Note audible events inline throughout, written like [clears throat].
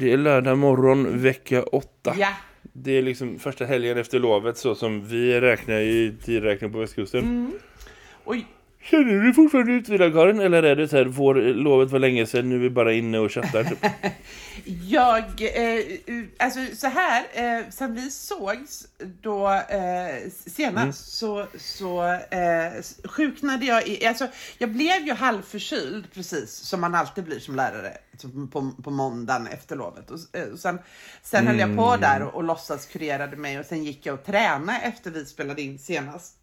Det är lördag morgon, vecka åtta. Ja. Det är liksom första helgen efter lovet så som vi räknar i tidräkning på västkusten. Mm. Oj, Känner du dig fortfarande utvilad Karin? Eller är det så här, vår lovet var länge sedan, nu är vi bara inne och chattar? Typ. [laughs] jag, eh, alltså så här, eh, sen vi sågs då eh, senast så, så eh, sjuknade jag i, alltså jag blev ju halvförkyld precis som man alltid blir som lärare på, på måndagen efter lovet. Och, eh, och sen sen höll jag på där och, och låtsas kurerade mig och sen gick jag och tränade efter vi spelade in senast.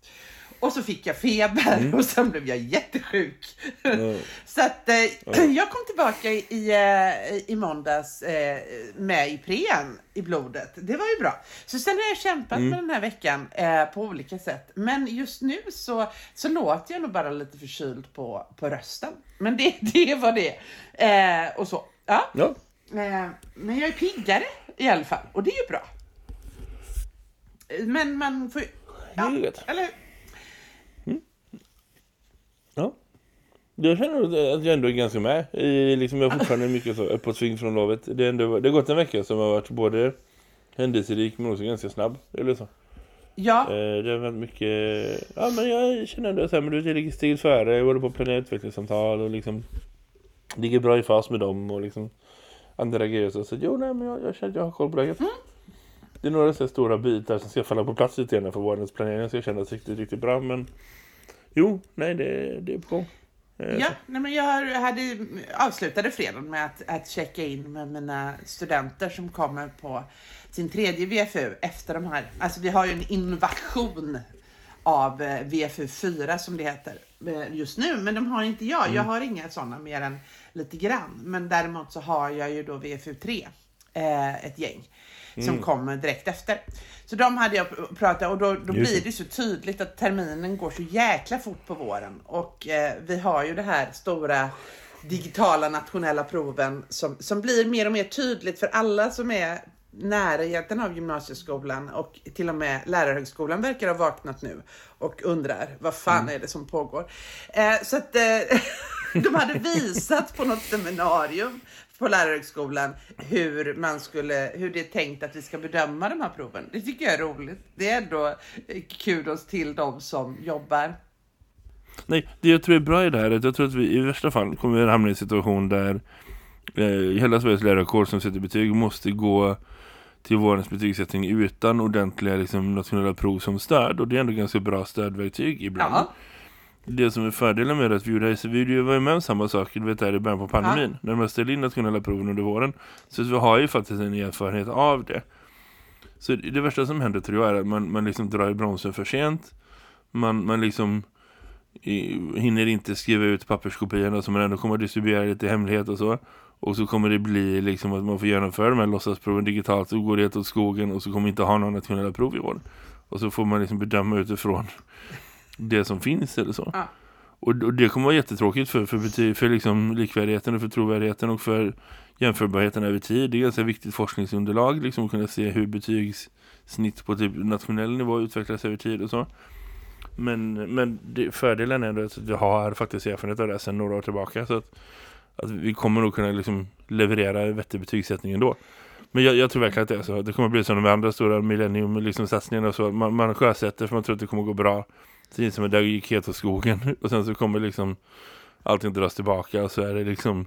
Och så fick jag feber och sen blev jag jättesjuk. [laughs] så att eh, jag kom tillbaka i, i, eh, i måndags eh, med Ipren i blodet. Det var ju bra. Så sen har jag kämpat med den här veckan eh, på olika sätt. Men just nu så, så låter jag nog bara lite förkyld på, på rösten. Men det, [laughs] det var det. Eh, och så. Ja. Ja. Eh, men jag är piggare i alla fall. Och det är ju bra. Men man får ju... Gött. eller hur? Ja. Jag känner att jag ändå är ganska med. I, liksom, jag har fortfarande [laughs] mycket så uppåtsving från lovet. Det, är ändå, det har gått en vecka som har varit både händelserik men också ganska snabb. Eller så. Ja. Eh, det har varit mycket... Ja, men jag känner ändå så här, men du är lite steget före. Jag håller på att planera utvecklingssamtal och liksom ligger bra i fas med dem och liksom andra grejer. Så, så jo, nej, men jag, jag känner att jag har koll på läget. Det är några så stora bitar som ska falla på plats lite grann för vårens planering. Så jag känner att riktigt, riktigt bra. Men jo, nej, det, det är på gång. Eh, Ja, nej men jag hade, avslutade fredagen med att, att checka in med mina studenter som kommer på sin tredje VFU efter de här. Alltså vi har ju en invasion av eh, VFU 4 som det heter eh, just nu, men de har inte jag. Jag har inga sådana mer än lite grann. Men däremot så har jag ju då VFU 3, eh, ett gäng som kommer direkt efter. Så de hade jag pr- pratat och då, då blir det. så tydligt att terminen går så jäkla fort på våren och eh, vi har ju det här stora digitala nationella proven som, som blir mer och mer tydligt för alla som är närheten av gymnasieskolan och till och med lärarhögskolan verkar ha vaknat nu och undrar vad fan är det som pågår. Eh, så att eh, [laughs] de hade visat på något seminarium på lärarhögskolan hur man skulle, hur det är tänkt att vi ska bedöma de här proven. Det tycker jag är roligt. Det är ändå eh, kudos till de som jobbar. Nej, det jag tror är bra i det här är att jag tror att vi i värsta fall kommer att hamna i en situation där eh, hela Sveriges lärarkår som sätter betyg måste gå till vårens betygssättning utan ordentliga liksom, nationella prov som stöd. Och det är ändå ganska bra stödverktyg ibland. Ja. Det som är fördelen med att vi gjorde så vi var ju med om samma sak du vet, där i början på pandemin. När man ställde in nationella proven under våren. Så vi har ju faktiskt en erfarenhet av det. Så det värsta som händer tror jag är att man, man liksom drar i bromsen för sent. Man, man liksom i, hinner inte skriva ut papperskopiorna som man ändå kommer att distribuera lite hemlighet och så. Och så kommer det bli liksom att man får genomföra de här låtsasproven digitalt och går det åt skogen och så kommer inte ha några nationella prov i år. Och så får man liksom bedöma utifrån det som finns eller så. Ja. Och, och det kommer vara jättetråkigt för, för, för liksom likvärdigheten och för trovärdigheten och för jämförbarheten över tid. Det är ganska viktigt forskningsunderlag liksom att kunna se hur betygssnitt på typ nationell nivå utvecklas över tid och så. Men, men det, fördelen är att vi har faktiskt erfarenhet av det sedan några år tillbaka så att, att vi kommer nog kunna liksom leverera vettig betygssättning ändå. Men jag, jag tror verkligen att det är så. Det kommer bli som de andra stora millennium liksom satsningarna och så. Man, man sjösätter för man tror att det kommer gå bra. Precis som att det gick helt åt skogen. [laughs] Och sen så kommer liksom allting dras tillbaka och så är det liksom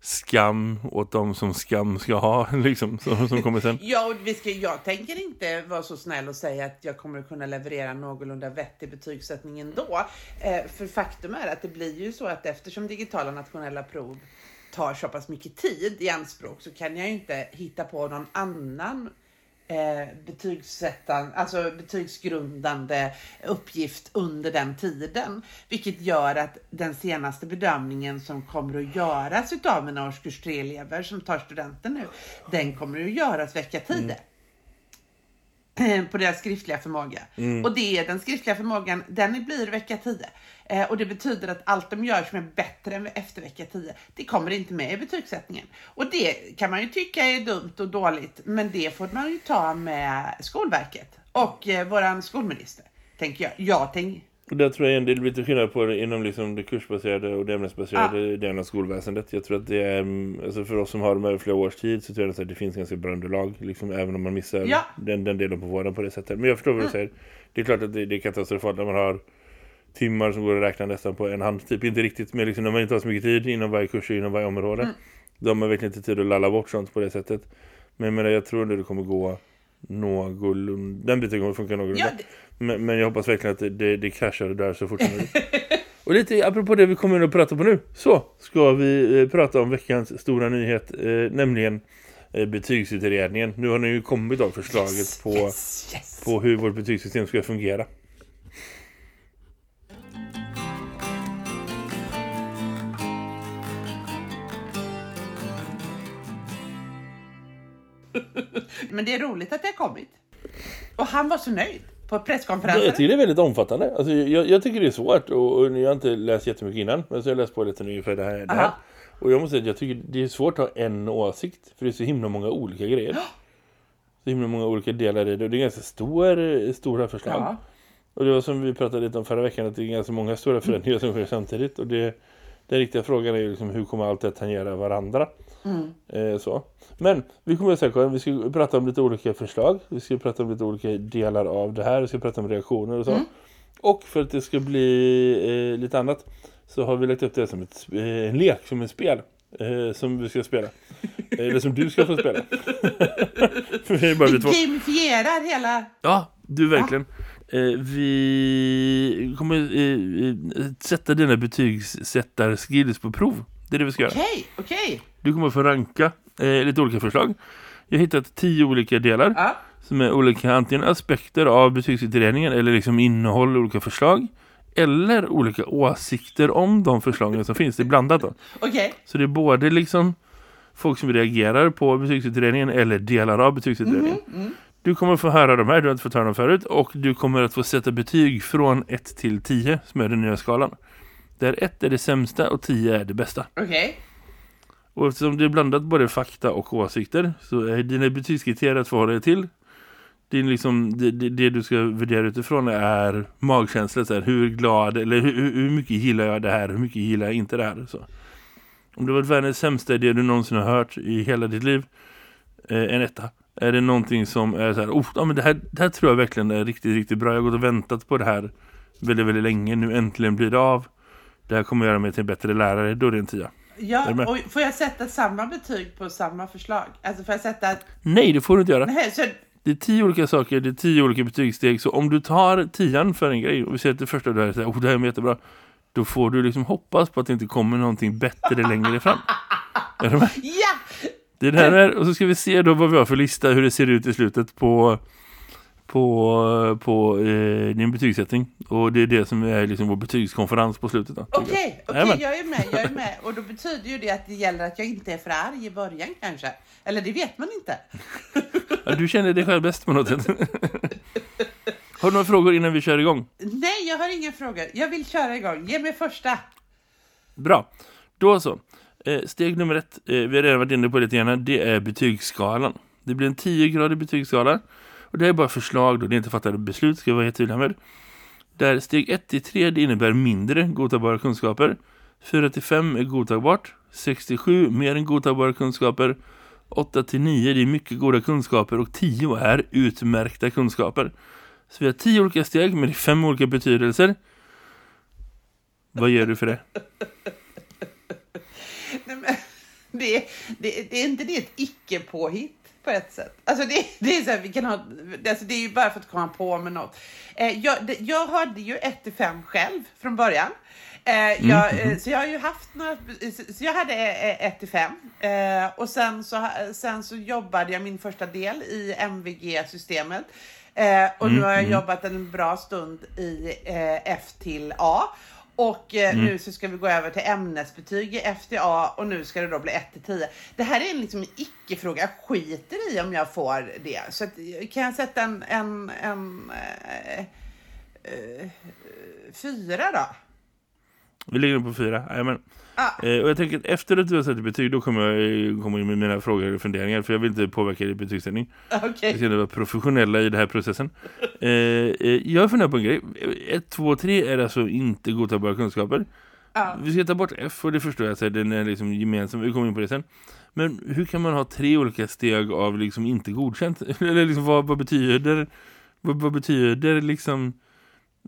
skam åt de som skam ska ha [laughs] liksom, som, som kommer sen. Ja, och vi ska, jag tänker inte vara så snäll och säga att jag kommer att kunna leverera någorlunda vettig betygssättning ändå. Eh, för faktum är att det blir ju så att eftersom digitala nationella prov tar så pass mycket tid i anspråk så kan jag ju inte hitta på någon annan eh, betygssättan, alltså betygsgrundande uppgift under den tiden. Vilket gör att den senaste bedömningen som kommer att göras utav mina årskurs 3-elever som tar studenten nu, den kommer att göras vecka 10. Mm på deras skriftliga förmåga. Mm. Och det är den skriftliga förmågan, den blir vecka 10. Eh, och det betyder att allt de gör som är bättre än efter vecka 10, det kommer inte med i betygssättningen. Och det kan man ju tycka är dumt och dåligt, men det får man ju ta med Skolverket och eh, våran skolminister, tänker jag. Jag tänker och där tror jag det är lite skillnad på inom liksom det kursbaserade och det ämnesbaserade ja. delen av skolväsendet. Jag tror att det är, alltså för oss som har de över flera års tid så tror jag att det finns ganska bra underlag. Liksom, även om man missar ja. den, den delen på våren på det sättet. Men jag förstår vad du mm. säger. Det är klart att det, det är katastrofalt när man har timmar som går att räkna nästan på en hand. Typ inte riktigt, men liksom när man inte har så mycket tid inom varje kurs och inom varje område. Mm. Då har man verkligen inte tid att lalla bort sånt på det sättet. Men jag, menar, jag tror att det kommer gå någorlunda. Den biten kommer funka någorlunda. Ja, det... men, men jag hoppas verkligen att det, det, det kraschar där så fort som möjligt. [laughs] Och lite apropå det vi kommer att prata på nu så ska vi eh, prata om veckans stora nyhet, eh, nämligen eh, betygsutredningen. Nu har ni ju kommit av förslaget yes, på, yes, yes. på hur vårt betygssystem ska fungera. [laughs] Men det är roligt att det har kommit. Och han var så nöjd på presskonferensen. Jag tycker det är väldigt omfattande. Alltså, jag, jag tycker det är svårt och, och jag har inte läst jättemycket innan. Men så har jag läst på lite ungefär det här. Det här. Och jag måste säga att jag tycker det är svårt att ha en åsikt. För det är så himla många olika grejer. Så himla många olika delar i det. Och det är ganska stor, stora förslag. Ja. Och det var som vi pratade lite om förra veckan. Att det är ganska många stora förändringar som sker samtidigt. Och det, den riktiga frågan är ju liksom hur kommer allt det tangera varandra? Mm. Eh, så. Men vi kommer att säga vi ska prata om lite olika förslag. Vi ska prata om lite olika delar av det här. Vi ska prata om reaktioner och så. Mm. Och för att det ska bli eh, lite annat så har vi lagt upp det som ett, eh, en lek, som ett spel. Eh, som vi ska spela. [laughs] Eller som du ska få spela. [laughs] för vi bara Gamifierar hela... Ja, du verkligen. Ja. Eh, vi kommer eh, eh, sätta dina betygssättarskills på prov. Det är det vi ska göra. Okej, okay, okej. Okay. Du kommer få ranka eh, lite olika förslag. Jag har hittat tio olika delar ah. som är olika antingen aspekter av betygsutredningen eller liksom innehåll olika förslag eller olika åsikter om de förslagen som finns. Det är blandat då. Okay. Så det är både liksom folk som reagerar på betygsutredningen eller delar av betygsutredningen. Mm, mm. Du kommer få höra de här, du har inte fått höra dem förut. Och du kommer att få sätta betyg från 1 till 10 som är den nya skalan. Där 1 är det sämsta och 10 är det bästa. Okej. Okay. Och eftersom det är blandat både fakta och åsikter så är dina betygskriterier att förhålla dig till. Din liksom, det, det, det, du ska värdera utifrån är magkänsla. Så här, hur glad eller hur, hur mycket gillar jag det här, hur mycket gillar jag inte det här. Så. Om det var världens sämsta idé du någonsin har hört i hela ditt liv, eh, en etta. Är det någonting som är så här, oh, ja, men det, här, det här tror jag verkligen är riktigt, riktigt bra. Jag har gått och väntat på det här väldigt, väldigt länge. Nu äntligen blir det av. Det här kommer göra mig till en bättre lärare. Då är det en tia. Ja, och får jag sätta samma betyg på samma förslag? Alltså får jag sätta... Nej, det får du inte göra. Nej, så... Det är tio olika saker, det är tio olika betygssteg. Så om du tar tian för en grej och vi säger att det första du här, oh, det här är jättebra. Då får du liksom hoppas på att det inte kommer någonting bättre längre fram. [laughs] Är du med? Ja! Det är det här och så ska vi se då vad vi har för lista, hur det ser ut i slutet på på, på eh, din betygssättning. Och det är det som är liksom vår betygskonferens på slutet. Okej, okay, okay, jag är med, jag är med. [laughs] Och då betyder ju det att det gäller att jag inte är för arg i början kanske. Eller det vet man inte. ja, du känner dig själv bäst på något sätt. [laughs] har du några frågor innan vi kör igång? Nej, jag har inga frågor. Jag vill köra igång. Ge mig första. Bra. Då så. Eh, steg nummer ett, eh, vi har redan varit inne på lite grann, det är betygsskalan. Det blir en 10-gradig betygsskala. Och det är bara förslag då, det är inte fattade beslut, ska jag vara helt tydlig med. Där steg 1 till 3 innebär mindre godtagbara kunskaper. 4 till 5 är godtagbart. 6 till 7 mer än godtagbara kunskaper. 8 till 9 det är mycket goda kunskaper och 10 är utmärkta kunskaper. Så vi har 10 olika steg med 5 olika betydelser. Vad gör du för det? [laughs] det, det, det är inte det ett icke-påhitt på ett sätt. Alltså det, det, är så här, vi kan ha, alltså det är ju bara för att komma på med något. Eh, jag, det, jag hade ju 1 5 själv från början. Eh, jag, eh, så jag har ju haft några, så jag hade 1 till 5 eh, och sen så, sen så jobbade jag min första del i MVG-systemet. Eh, och nu har jag jobbat en bra stund i eh, F till A. Och eh, nu så ska vi gå över till ämnesbetyg i F till A och nu ska det då bli 1 till 10. Det här är liksom en icke-fråga. Jag skiter i om jag får det. Så att, kan jag sätta en, en, en eh, eh, fyra då? Vi ligger på fyra. Jajamän. Ah. Eh, och jag tänker att efter att du har satt betyg då kommer jag komma in med mina frågor och funderingar för jag vill inte påverka din betygssättning. [laughs] Okej. Vi ska vara professionella i den här processen. Eh, eh, jag funderar på en grej. 1, 2, 3 är alltså inte godtagbara kunskaper. Ja. Vi ska ta bort F och det förstår jag, så den är liksom gemensam. Vi kommer in på det sen. Men hur kan man ha tre olika steg av liksom inte godkänt? [laughs] Eller liksom vad, vad betyder vad, vad betyder liksom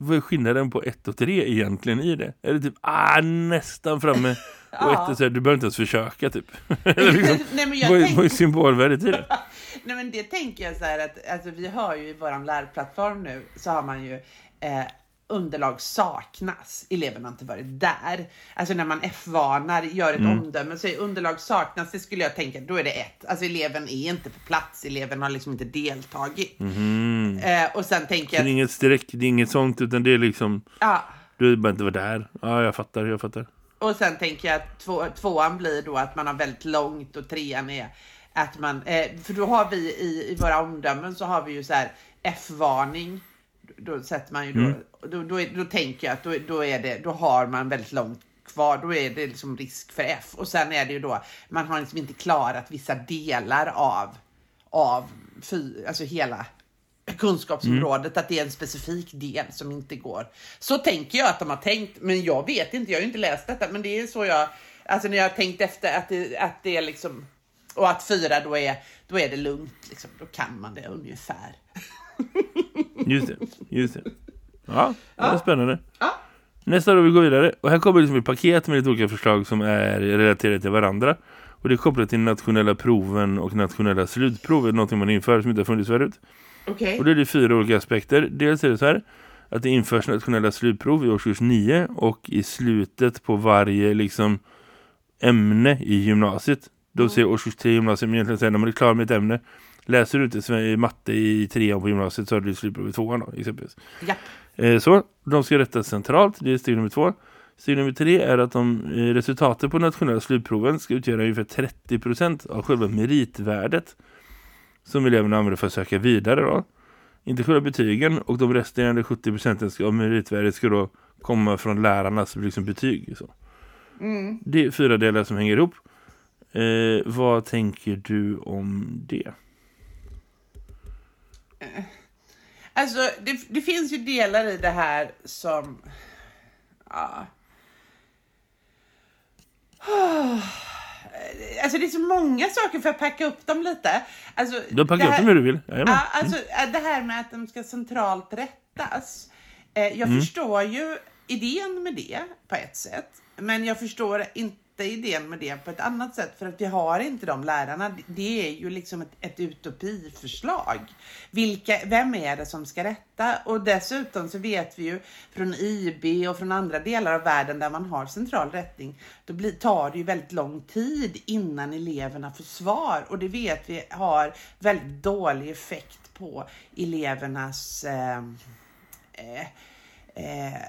vad är skillnaden på 1 och 3 egentligen i det? Är det typ, ah, nästan framme [laughs] och Ja. ett så här, du behöver inte ens försöka typ. [laughs] Liksom, [laughs] Nej, men jag vad, tänk- vad är symbolvärdet i det? Nej men det tänker jag så här att alltså, vi har ju i våran lärplattform nu så har man ju eh, underlag saknas. Eleverna har inte varit där. Alltså när man F-varnar, gör ett omdöme så är underlag saknas. Det skulle jag tänka, då är det ett. Alltså eleven är inte på plats, eleven har liksom inte deltagit. Mhm. Eh, och sen tänker Så det är jag, inget streck, det är inget sånt utan det är liksom, ja. du behöver inte vara där. Ja, jag fattar, jag fattar. Och sen tänker jag att två, tvåan blir då att man har väldigt långt och trean är att man, eh, för då har vi i, i våra omdömen så har vi ju så här F-varning. Då sätter man ju då, då, då, är, då tänker jag att då, då är det, då har man väldigt långt kvar, då är det liksom risk för F. Och sen är det ju då, man har liksom inte klarat vissa delar av, av fy, alltså hela kunskapsområdet, att det är en specifik del som inte går. Så tänker jag att de har tänkt, men jag vet inte, jag har ju inte läst detta, men det är så jag, alltså när jag har tänkt efter att det, att det är liksom, och att fyra då är, då är det lugnt, liksom, då kan man det ungefär. [laughs] Just det, just det. Ja, det är spännande. Ja. Nästa då vi går vidare. Och här kommer liksom ett paket med lite olika förslag som är relaterade till varandra. Och det är kopplat till nationella proven och nationella slutprov. Någonting man inför som inte har funnits förut. Okej. Och det är det fyra olika aspekter. Dels är det så här att det införs nationella slutprov i årskurs 9 och i slutet på varje liksom ämne i gymnasiet. Då säger årskurs 3 i gymnasiet, men egentligen säger när man är klar med ett ämne. Läser du inte matte i trean på gymnasiet så har du slutprov i tvåan då, exempelvis. Ja. Eh, så, de ska rättas centralt, det är steg nummer två. Steg nummer tre är att de eh, resultaten på nationella slutproven ska utgöra ungefär 30% av själva meritvärdet som eleverna använder för att söka vidare då. Inte själva betygen och de resterande 70% ska- av meritvärdet ska då komma från lärarnas liksom, betyg. Så. Mm. Det är fyra delar som hänger ihop. Eh, vad tänker du om det? Alltså, det, det finns ju delar i det här som... Ja. Alltså det är så många saker för att packa upp dem lite. Alltså, Du det packat upp här- dem hur du vill. Jajamän. Ja, alltså äh, det här med att de ska centralt rättas. Eh, jag Mm. förstår ju idén med det på ett sätt. Men jag förstår inte idén med det på ett annat sätt. För att vi har inte de lärarna. Det är ju liksom ett, ett utopiförslag. Vilka, vem är det som ska rätta? Och dessutom så vet vi ju från IB och från andra delar av världen där man har central rättning. Då blir, tar det ju väldigt lång tid innan eleverna får svar. Och det vet vi har väldigt dålig effekt på elevernas eh, eh, eh,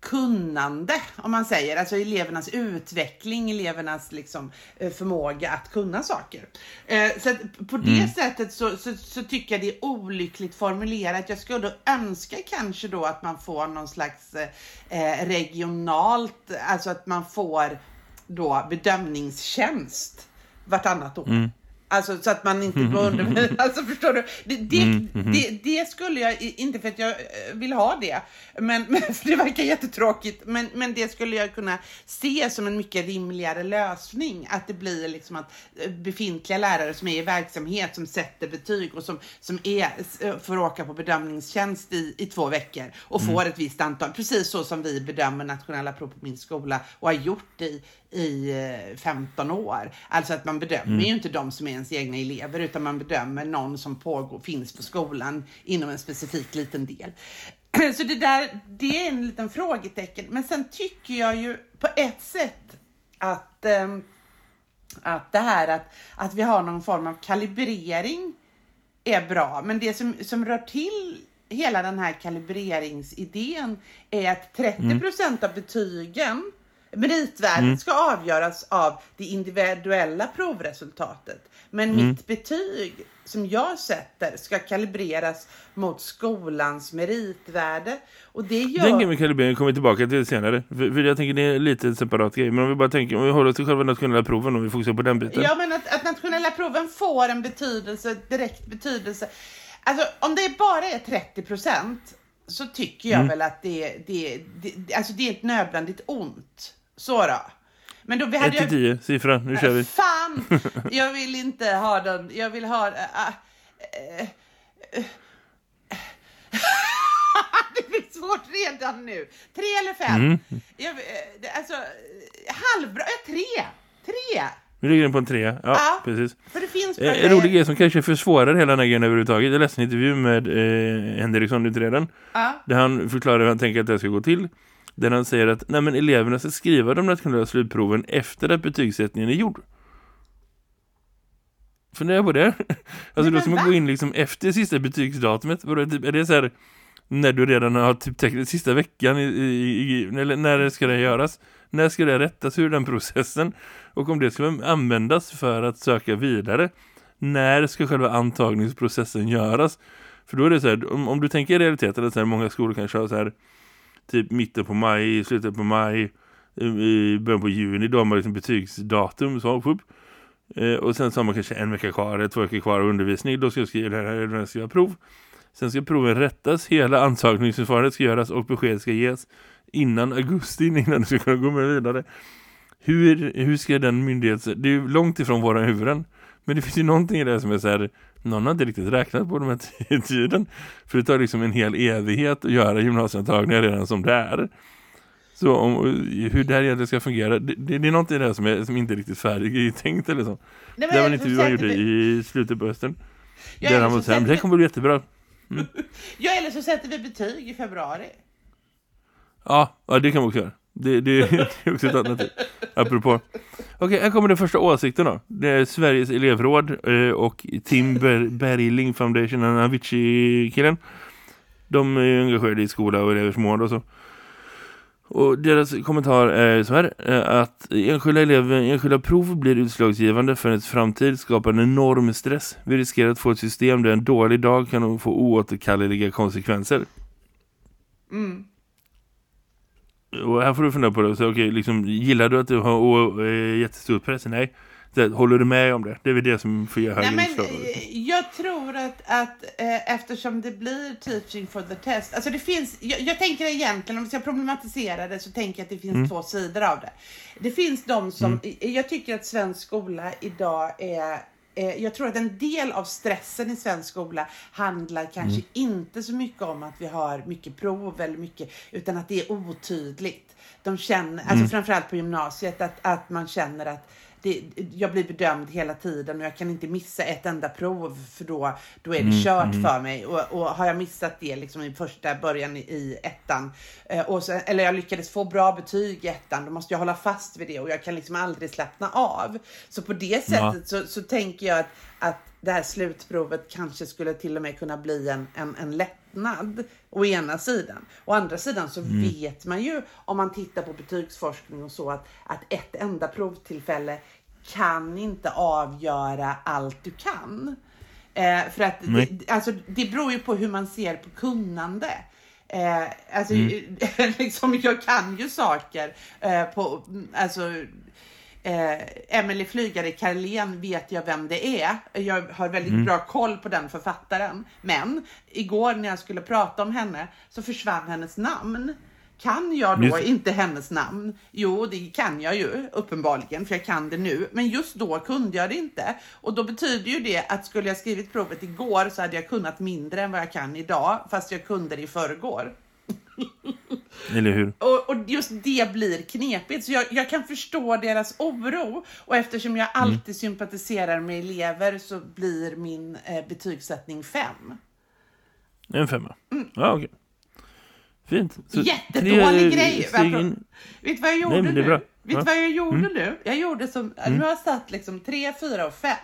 kunnande, om man säger, alltså elevernas utveckling, elevernas liksom, eh, förmåga att kunna saker. Eh, Så på det sättet så, så, så tycker jag det är olyckligt formulerat. Jag skulle önska kanske då att man får någon slags eh, regionalt, alltså att man får då bedömningstjänst vartannat år. Alltså så att man inte går under... [laughs] Alltså förstår du? Det, det, det, det skulle jag, inte för att jag eh, vill ha det, men, [laughs] men för det verkar jättetråkigt, men, men det skulle jag kunna se som en mycket rimligare lösning. Att det blir liksom att eh, befintliga lärare som är i verksamhet, som sätter betyg och som, som är, eh, får åka på bedömningstjänst i, i två veckor och får ett visst antal, precis så som vi bedömer nationella prov på min skola och har gjort i, i eh, 15 år. Alltså att man bedömer ju inte de som är ens egna elever utan man bedömer någon som pågår, finns på skolan inom en specifik liten del. [clears throat] så det där, det är en liten frågetecken. Men sen tycker jag ju på ett sätt att, eh, att det här att, att vi har någon form av kalibrering är bra. Men det som, som rör till hela den här kalibreringsidén är att 30 procent av betygen Meritvärdet mm. ska avgöras av det individuella provresultatet. Men mm. mitt betyg som jag sätter ska kalibreras mot skolans meritvärde. Och det gör... Den kan vi kalibrera kommer tillbaka till senare. För, för, jag tänker det är lite en separat grej. Men om vi bara tänker, om vi håller oss till själva nationella proven och vi fokuserar på den biten. Ja, men att, att nationella proven får en betydelse, direkt betydelse. Alltså om det bara är 30 procent så tycker jag mm. väl att det, det, det, alltså det är ett nödvändigt ont. Så då. Men då, vi hade 1 till 10, siffra, nu kör vi. Fan! [laughs] Jag vill inte ha den, jag vill ha... Äh, äh, äh, det blir svårt redan nu. Tre eller fem? Mm. Jag, alltså, halvbra, tre! Tre! Nu ligger den på en tre. Ja, ja, precis. För det finns eh, en rolig grej som kanske försvårar hela den här grejen överhuvudtaget. Jag läste en intervju med eh, Henriksson utredaren. Ja. Där han förklarar hur han tänker att det ska gå till. Där han säger att nej, men eleverna ska skriva de nationella slutproven efter att betygssättningen är gjord. Fundera på det. [laughs] Alltså då ska man gå in liksom efter sista betygsdatumet. Är det så här när du redan har typ täckt sista veckan i, i, i, eller när ska det göras? När ska det rättas? Hur den processen? Och om det ska användas för att söka vidare, när ska själva antagningsprocessen göras? För då är det så här, om, om du tänker i realiteten att så här, många skolor kanske har så här typ mitten på maj, slutet på maj, i början på juni, då har man liksom betygsdatum så, upp. Eh, och sen så har man kanske en vecka kvar, eller två veckor kvar av undervisning, då ska jag skriva det här, då ska jag prov. Sen ska proven rättas, hela antagningsförfarandet ska göras och besked ska ges innan augusti, [laughs] innan du ska kunna gå med vidare. Hur, hur ska den myndigheten, det är ju långt ifrån våra huvuden, men det finns ju någonting i det som är så här, någon har inte riktigt räknat på de här [laughs] tiden. För det tar liksom en hel evighet att göra gymnasieantagningar redan som det är. Så om, hur det här egentligen ska fungera, det, det, det är någonting där som, är, som inte är riktigt färdigt eller så. Nej, det var en intervju han gjorde i slutet på hösten. där han var så här, det kommer bli jättebra. Mm. [laughs] ja, eller så sätter vi betyg i februari. Ja, ja det kan vi också göra. Det, [laughs] det, är också ett alternativ. Apropå. Okej, okay, här kommer den första åsikten då. Det är Sveriges elevråd eh, och Tim Ber Bergling Foundation, den Avicii-killen. De är engagerade i skola och elevers mål och så. Och deras kommentar är så här, eh, att enskilda, elever, enskilda prov blir utslagsgivande för ens framtid skapar en enorm stress. Vi riskerar att få ett system där en dålig dag kan få oåterkalleliga konsekvenser. Mm. Och här får du fundera på det. Så, okay, liksom, gillar du att du har eh, jättestor press? Nej. Så, håller du med om det? Det är väl det som får göra högre Nej, men, eh, Jag tror att, att eh, eftersom det blir teaching for the test. Alltså det finns, jag, jag tänker egentligen, om ska problematisera det så tänker jag att det finns mm. två sidor av det. Det finns de som, mm. jag tycker att svensk skola idag är jag tror att en del av stressen i svensk skola handlar kanske mm. inte så mycket om att vi har mycket prov eller mycket, utan att det är otydligt. De känner, alltså mm. framförallt på gymnasiet, att, att man känner att det, jag blir bedömd hela tiden och jag kan inte missa ett enda prov för då, då är det mm, kört mm. för mig. Och, och, har jag missat det liksom i första början i, ettan, eh, och så, eller jag lyckades få bra betyg i ettan, då måste jag hålla fast vid det och jag kan liksom aldrig slappna av. Så på det sättet ja. så, så tänker jag att, att det här slutprovet kanske skulle till och med kunna bli en, en, en lättnad å ena sidan. Å andra sidan så mm. vet man ju om man tittar på betygsforskning och så att, att ett enda provtillfälle kan inte avgöra allt du kan. Eh, för att det, alltså, det beror ju på hur man ser på kunnande. Eh, alltså, mm. [laughs] liksom, jag kan ju saker eh, på, alltså, eh, Emily Flygare Karlén vet jag vem det är. Jag har väldigt mm. bra koll på den författaren. Men igår när jag skulle prata om henne så försvann hennes namn. Kan jag då just... inte hennes namn? Jo, det kan jag ju uppenbarligen, för jag kan det nu. Men just då kunde jag det inte. Och då betyder ju det att skulle jag skrivit provet igår så hade jag kunnat mindre än vad jag kan idag, fast jag kunde det i förrgår. [laughs] Eller hur? Och, och, just det blir knepigt. Så jag, jag, kan förstå deras oro. Och eftersom jag alltid mm. sympatiserar med elever så blir min eh, betygssättning fem. En femma? Mm. Ja, okej. Okay. Fint. Så Jättedålig tre grej. steg in. Vet du vad jag gjorde Nej, nu? Vet Ja. vad jag gjorde Mm. nu? Jag gjorde som, nu har jag satt liksom tre, fyra och fem.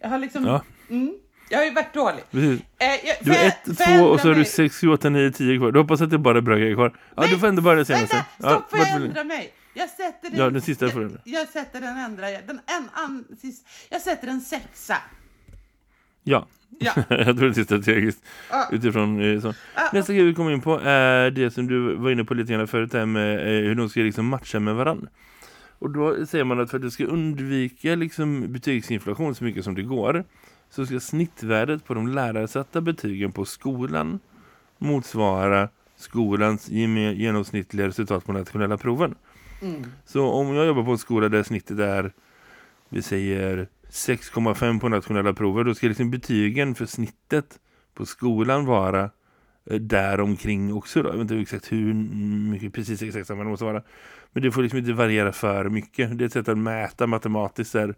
Jag har liksom, Ja. mm, jag har ju varit dålig. Precis. Eh, jag, Du har jag- ett, jag två och så har du sex, sju, åtta, nio, tio kvar. Du hoppas att det bara är bra grejer kvar. Ja, Nej, du får ändå bara det senaste. Vänta, Ja, stopp, får jag ändra mig? Jag sätter den, Ja, den sista ändra. jag, jag sätter den ändra, den en, an, sist, jag sätter en sexa. Ja. Ja. [laughs] jag tror det är strategiskt. Ja. Utifrån eh, så. Ja. Nästa grej vi kommer in på är det som du var inne på lite grann förut. Här med eh, hur de ska liksom matcha med varandra. Och då säger man att för att du ska undvika liksom betygsinflation så mycket som det går så ska snittvärdet på de lärarsatta betygen på skolan motsvara skolans genomsnittliga resultat på nationella proven. Mm. Så om jag jobbar på en skola där snittet är vi säger 6,5 på nationella prover då ska liksom betygen för snittet på skolan vara eh, där omkring också då. Jag vet inte exakt hur mycket precis exakt samma det måste vara. Men det får liksom inte variera för mycket. Det är ett sätt att mäta matematiskt där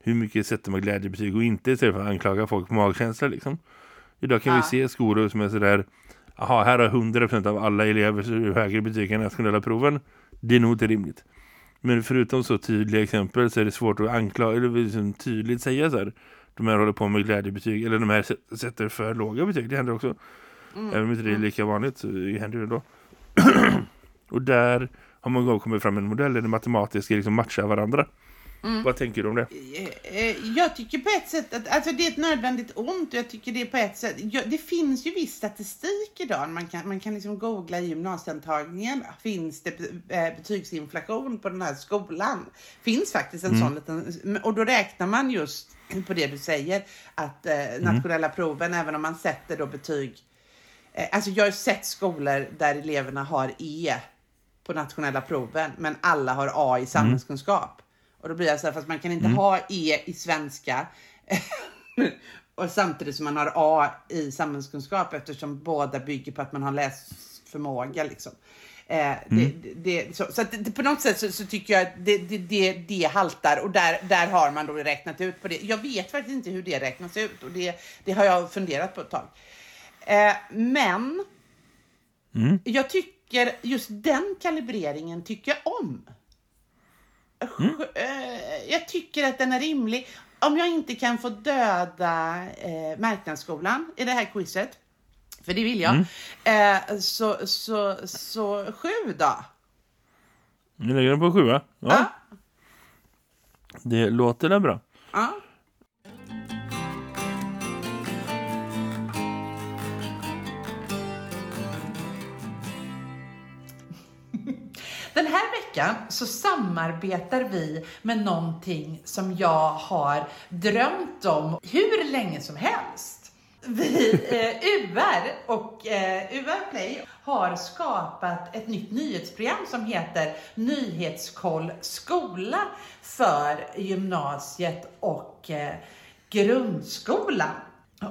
hur mycket sätter man glädjebetyg och inte istället för att anklaga folk på magkänsla liksom. Idag kan Ja. vi se skolor som är sådär Jaha, här har 100% av alla elever högre betyg än nationella proven. Det är nog inte rimligt. Men förutom så tydliga exempel så är det svårt att anklaga eller liksom tydligt säga så här. De här håller på med glädjebetyg eller de här sä- sätter för låga betyg. Det händer också. Mm. Även om inte det är lika vanligt så händer det då. [clears throat] och där har man kommit fram med en modell där det matematiska liksom matchar varandra. Mm. Vad tänker du om det? Eh, eh, Jag tycker på ett sätt att alltså det är ett nödvändigt ont. och Jag tycker det är på ett sätt. Det finns ju viss statistik idag. Man kan, man kan liksom googla i gymnasieantagningen. Finns det eh, betygsinflation på den här skolan? Finns faktiskt en sån liten. Och då räknar man just på det du säger att eh, nationella proven, även om man sätter då betyg. Eh, alltså jag har sett skolor där eleverna har E på nationella proven, men alla har A i samhällskunskap. Och då blir jag så här, fast man kan inte ha E i svenska [laughs] och samtidigt som man har A i samhällskunskap eftersom båda bygger på att man har läsförmåga. Liksom. Eh, det, det, det, så så att på något sätt så, så tycker jag att det, det, det, det haltar och där, där har man då räknat ut på det. Jag vet faktiskt inte hur det räknas ut och det, det har jag funderat på ett tag. Eh, men Mm. jag tycker just den kalibreringen tycker jag om. Sj- eh, Jag tycker att den är rimlig. Om jag inte kan få döda eh, marknadsskolan i det här quizet, för det vill jag, eh, så, så, så sju då. Nu lägger den på sjua. Ja, Ja. Det låter det bra. Ja. Veckan så samarbetar vi med någonting som jag har drömt om hur länge som helst. Vi, eh, UR och eh, UR Play har skapat ett nytt nyhetsprogram som heter Nyhetskoll skola för gymnasiet och eh, grundskolan.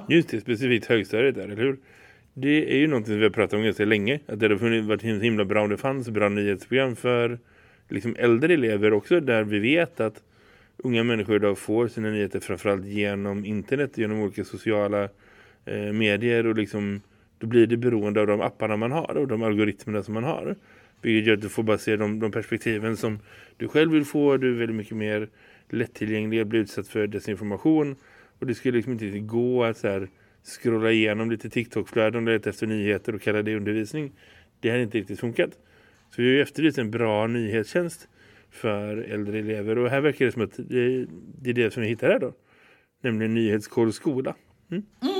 Just det, specifikt högstadiet där, eller hur? Det är ju någonting vi har pratat om ganska länge. Att det hade varit himla bra om det fanns bra nyhetsprogram för liksom äldre elever också. Där vi vet att unga människor idag får sina nyheter framförallt genom internet, genom olika sociala eh, medier. Och liksom, då blir det beroende av de apparna man har och de algoritmerna som man har. Vilket gör att du får bara se de, de perspektiven som du själv vill få. Du är väldigt mycket mer lättillgänglig, blir utsatt för desinformation. Och det skulle liksom inte gå att så här scrolla igenom lite TikTok-flöden och leta efter nyheter och kalla det undervisning. Det hade inte riktigt funkat. Så vi har ju efterlyst en bra nyhetstjänst för äldre elever. Och här verkar det som att det, det är det som vi hittar här då. Nämligen nyhetskoll skola. Mm. mm.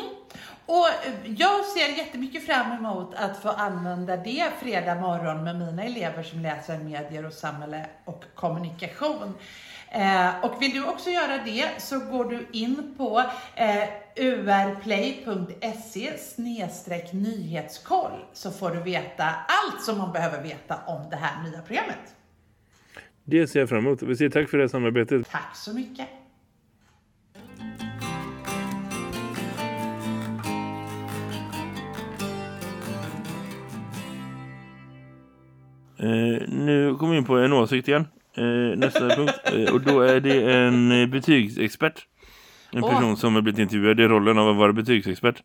Och jag ser jättemycket fram emot att få använda det fredag morgon med mina elever som läser medier och samhälle och kommunikation. Eh, och vill du också göra det så går du in på eh, urplay.se nyhetskoll så får du veta allt som man behöver veta om det här nya programmet. Det ser jag fram emot. Vi säger tack för det här samarbetet. Tack så mycket! Eh, nu kommer vi in på en åsikt igen. Eh, nästa punkt. Eh, och då är det en eh, betygsexpert. En Åh. person som har blivit intervjuad i rollen av att vara betygsexpert.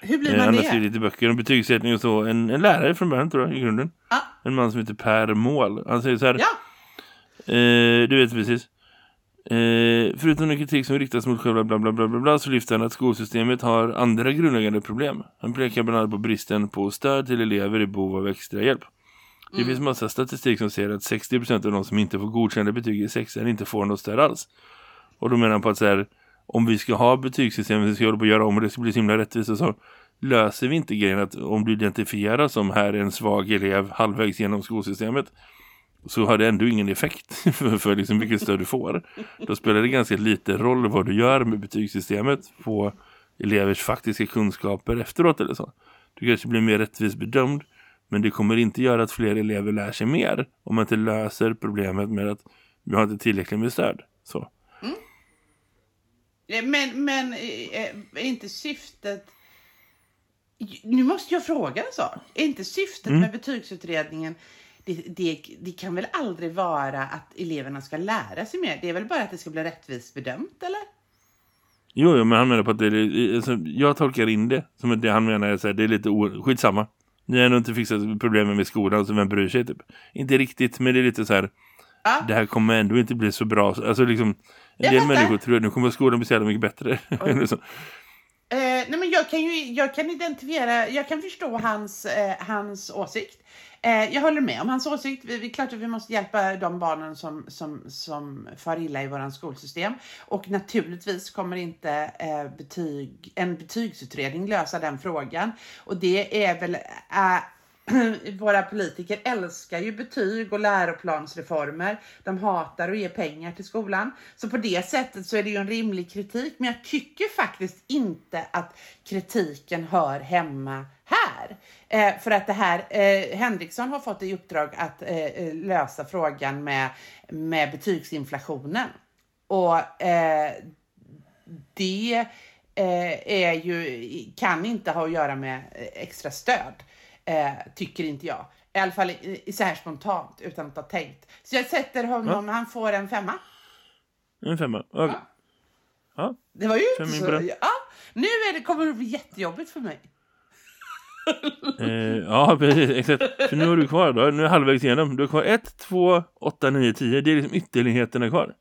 Hur blir Eh, man han det? läser ju lite böcker om betygssättning och så. En, en lärare från början tror jag i grunden. Ja. En man som heter Per Mål. Han säger så här. Ja, Eh, du vet precis. Eh, förutom den kritik som riktas mot själva bla bla bla bla bla så lyfter han att skolsystemet har andra grundläggande problem. Han pekar bland annat på bristen på stöd till elever i behov av extra hjälp. Det finns massa statistik som säger att 60% av de som inte får godkända betyg i sexan inte får något stöd alls. Och då menar han på att så här, om vi ska ha betygssystem vi ska hålla på att göra om och det ska bli så himla rättvist och så löser vi inte grejen att om du identifierar som här en svag elev halvvägs genom skolsystemet så har det ändå ingen effekt [laughs] för, för liksom vilket stöd du får. Då spelar det ganska lite roll vad du gör med betygssystemet på elevers faktiska kunskaper efteråt eller så. Du kanske blir mer rättvist bedömd men det kommer inte göra att fler elever lär sig mer om man inte löser problemet med att vi har inte tillräckligt med stöd. Så. Eh, men, men eh, är inte syftet... Nu måste jag fråga en sak. Är inte syftet Mm. med betygsutredningen det, det, det kan väl aldrig vara att eleverna ska lära sig mer? Det är väl bara att det ska bli rättvist bedömt, eller? Jo, jo, men han menar på att det är, alltså, jag tolkar in det som att det han menar är så här, det är lite o, skitsamma. Ni har ändå inte fixat problemen med skolan så vem bryr sig typ. Inte riktigt, men det är lite så här Ja. det här kommer ändå inte bli så bra. Alltså liksom, en del människor tror att nu kommer skolan bli så jävla mycket bättre. [laughs] Eh, nej men jag kan ju jag kan identifiera, jag kan förstå hans, eh, hans åsikt. Eh, jag håller med om hans åsikt. Vi, vi, klart att vi måste hjälpa de barnen som, som, som far illa i våran skolsystem. Och naturligtvis kommer inte eh, betyg, en betygsutredning lösa den frågan. Och det är väl... Eh, [clears throat] våra politiker älskar ju betyg och läroplansreformer. De hatar att ge pengar till skolan. Så på det sättet så är det ju en rimlig kritik. Men jag tycker faktiskt inte att kritiken hör hemma här. Eh, för att det här, eh, Henriksson har fått i uppdrag att eh, eh, lösa frågan med, med betygsinflationen. Och eh, det eh, är ju, kan inte ha att göra med extra stöd, tycker inte jag. I alla fall så här spontant, utan att ha tänkt. Så jag sätter honom, han får en femma. En femma. Okej. Ja. Det var ju inte in så... Ja, nu är det, kommer det bli jättejobbigt för mig. Eh, ja, precis. Exakt. För nu har du kvar då. Nu är halvvägs igenom. Du har kvar 1, 2, 8, 9, 10. Det är liksom ytterligheterna kvar.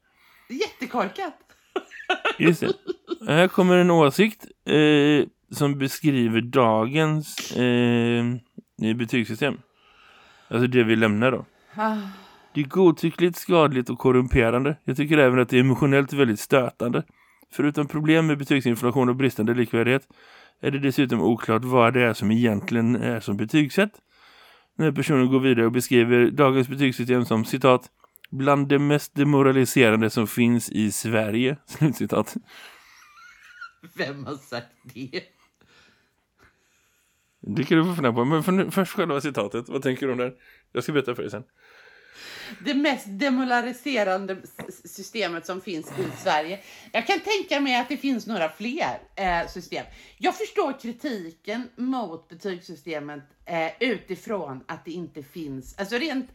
Jättekorkat. Just det. Här kommer en åsikt eh, som beskriver dagens eh, betygssystem. Alltså det vi lämnar då. Ah, Det är godtyckligt, skadligt och korrumperande. Jag tycker även att det är emotionellt väldigt stötande. Förutom problem med betygsinflation och bristande likvärdighet är det dessutom oklart vad det är som egentligen är som betygssätt. Den här personen går vidare och beskriver dagens betygssystem som citat bland det mest demoraliserande som finns i Sverige. [laughs] Slutcitat. vem har sagt det? Det kan du få fundera på. Men för, först själva citatet. Vad tänker du om det? Jag ska berätta för dig sen det mest demolariserande systemet som finns i Sverige. Jag kan tänka mig att det finns några fler eh, system. Jag förstår kritiken mot betygssystemet eh, utifrån att det inte finns, alltså rent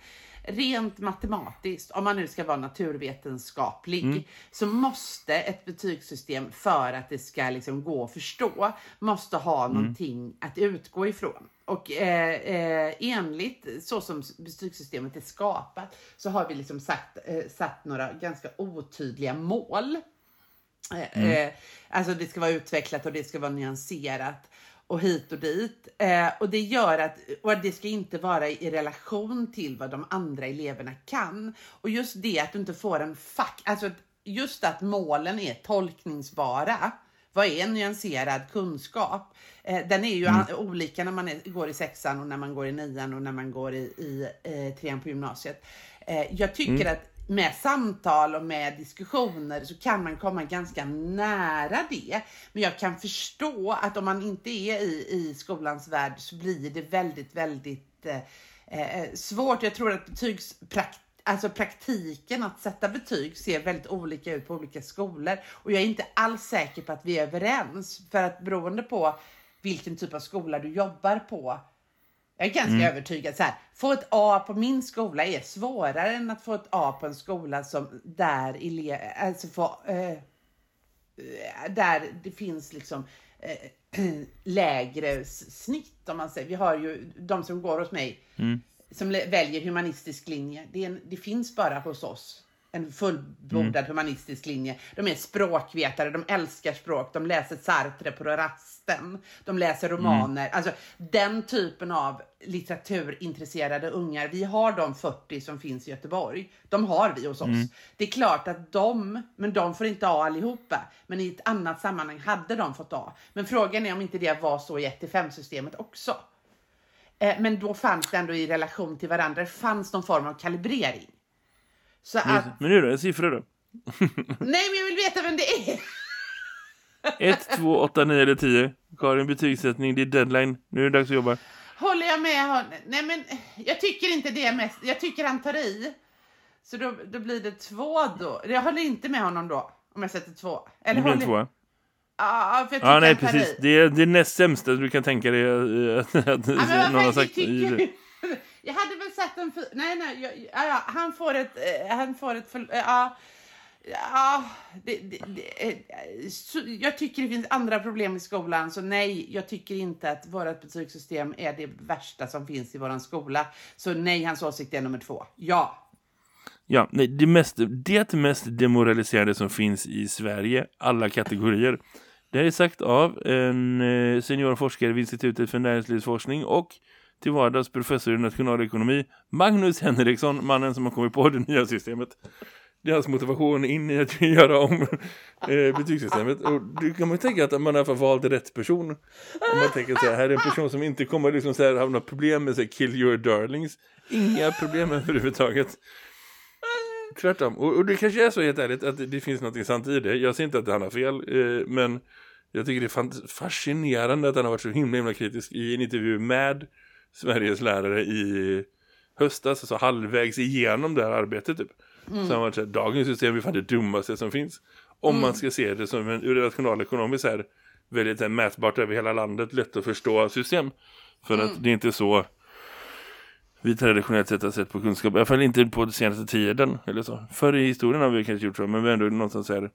Rent matematiskt, om man nu ska vara naturvetenskaplig, så måste ett betygssystem för att det ska liksom gå att förstå, måste ha någonting att utgå ifrån. Och eh, eh, enligt så som betygssystemet är skapat så har vi liksom sagt, eh, satt några ganska otydliga mål. Eh, eh, alltså det ska vara utvecklat och det ska vara nyanserat och hit och dit. Eh, och det gör att och det ska inte vara i relation till vad de andra eleverna kan. Och just det att du inte får en fack, alltså just att målen är tolkningsbara. Vad är nyanserad kunskap? Eh, den är ju an- olika när man är, går i sexan och när man går i nian och när man går i, i eh, trean på gymnasiet. Eh, jag tycker att med samtal och med diskussioner så kan man komma ganska nära det. Men jag kan förstå att om man inte är i, i skolans värld så blir det väldigt, väldigt eh, eh, eh svårt. Jag tror att betygspraktik Alltså praktiken att sätta betyg ser väldigt olika ut på olika skolor och jag är inte alls säker på att vi är överens för att beroende på vilken typ av skola du jobbar på jag är ganska övertygad så här. Få ett A på min skola är svårare än att få ett A på en skola som där ele- alltså få, eh, där det finns liksom eh, [clears throat] lägre snitt om man säger. Vi har ju de som går hos mig som le- väljer humanistisk linje. Det, en, det finns bara hos oss en fullbordad humanistisk linje. De är språkvetare, de älskar språk, de läser Sartre på rasten, de läser romaner. Alltså den typen av litteraturintresserade ungar, vi har de 40 som finns i Göteborg. De har vi hos oss. Det är klart att de, men de får inte A allihopa. Men i ett annat sammanhang hade de fått A. Men frågan är om inte det var så i 1-5-systemet också. Eh, Men då fanns det ändå i relation till varandra, det fanns någon form av kalibrering. Så att, Men nu då, en siffra då. [laughs] nej men jag vill veta vem det är. 1, 2, 8, 9 eller 10. Karin, betygssättning, det är deadline. Nu är det dags att jobba. Håller jag med honom? Nej men jag tycker inte det är mest, jag tycker han tar i. Så då, då blir det två då. Jag håller inte med honom då, om jag sätter två. Eller Det blir håller... tvåa. Ja, för jag tycker Ja, nej precis. i. Det är det näst sämsta du kan tänka dig att, att Ja, men någon har sagt. tycker, jag hade väl satt en fyra. Nej, nej, jag, ja, ja, han får ett, eh, han får ett, för, eh, ja, ja, det, det, det, eh, så, jag tycker det finns andra problem i skolan, så nej, jag tycker inte att vårt betygssystem är det värsta som finns i vår skola. Så nej, hans åsikt är nummer två. Ja. Ja, nej, det, mest, det mest demoraliserande som finns i Sverige, alla kategorier. Det är sagt av en senior seniorforskare vid Institutet för näringslivsforskning och till vardags professor i nationalekonomi, Magnus Henriksson, mannen som har kommit på det nya systemet. Det är hans motivation in i att göra om eh, betygssystemet. Och du kan man ju tänka att man har i alla fall valt rätt person. Om man tänker så här, här är en person som inte kommer liksom så här, ha några problem med så här, kill your darlings. Inga problem överhuvudtaget. Tvärtom. Och, och det kanske är så helt ärligt att det, finns något sant i det. Jag ser inte att han har fel, eh, men jag tycker det är fascinerande att han har varit så himla, himla kritisk i en intervju med Sveriges lärare i höstas, alltså halvvägs igenom det här arbetet typ. Så han varit så här, dagens system är fan det dummaste som finns. Om man ska se det som en ur nationalekonomiskt här väldigt här, mätbart över hela landet, lätt att förstå system. För att det är inte så vi traditionellt sett har sett på kunskap. I alla fall inte på den senaste tiden eller så. Förr i historien har vi kanske gjort så, men vi har ändå någonstans här, eh, eh,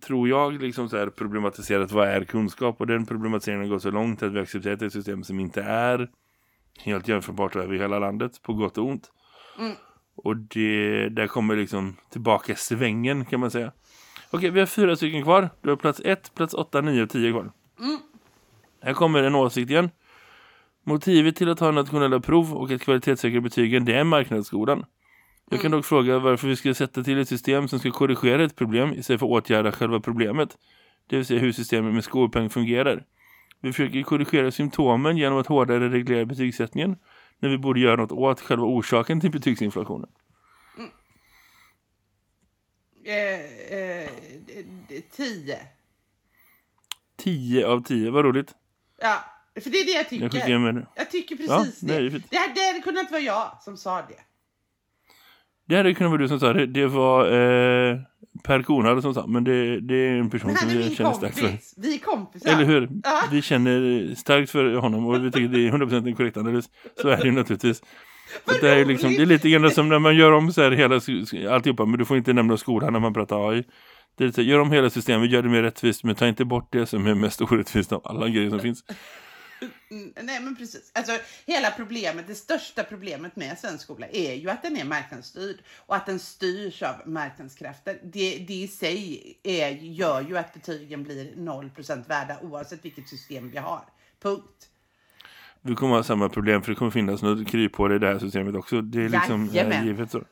tror jag liksom så här problematiserat vad är kunskap och den problematiseringen går så långt att vi accepterat ett system som inte är helt jämförbart över hela landet på gott och ont. Och det, där kommer liksom tillbaka svängen kan man säga. Okej, vi har fyra stycken kvar. Du har plats 1, plats 8, 9 och 10 kvar. Här kommer en åsikt igen. Motivet till att ha nationella prov och att kvalitetssäkra betygen det är marknadsskolan. Jag kan dock fråga varför vi ska sätta till ett system som ska korrigera ett problem istället för att åtgärda själva problemet. Det vill säga hur systemet med skolpeng fungerar. Vi försöker korrigera symptomen genom att hårdare reglera betygssättningen när vi borde göra något åt själva orsaken till betygsinflationen. Eh, eh, d- tio. 10 av 10, vad roligt. Ja, för det är det jag tycker. Jag. Jag tycker Ja, precis nej, det är det. det hade kunnat vara jag som sa det. Det hade kunnat vara du som sa det. Det var eh, Per Kornhall som sa, men det, det är en person som vi känner starkt för. kompis. Vi är kompisar. Eller hur? Ja. Vi känner starkt för honom och vi tycker det är 100% en korrekt analys. Så är det ju naturligtvis. Det är, liksom, det är lite grann som när man gör om så här hela alltihopa, men du får inte nämna skolan när man pratar AI. Det är lite, gör om hela systemet, gör det mer rättvist, men ta inte bort det som är mest orättvist av alla grejer som finns. Mm, Nej men precis. Alltså hela problemet, det största problemet med svensk skola är ju att den är marknadsstyrd och att den styrs av marknadskrafter. Det, det i sig är, gör ju att betygen blir 0% värda oavsett vilket system vi har. Punkt. Vi kommer ha samma problem för det kommer finnas något kryphål i det här systemet också. Det är liksom Jajamän. givet så.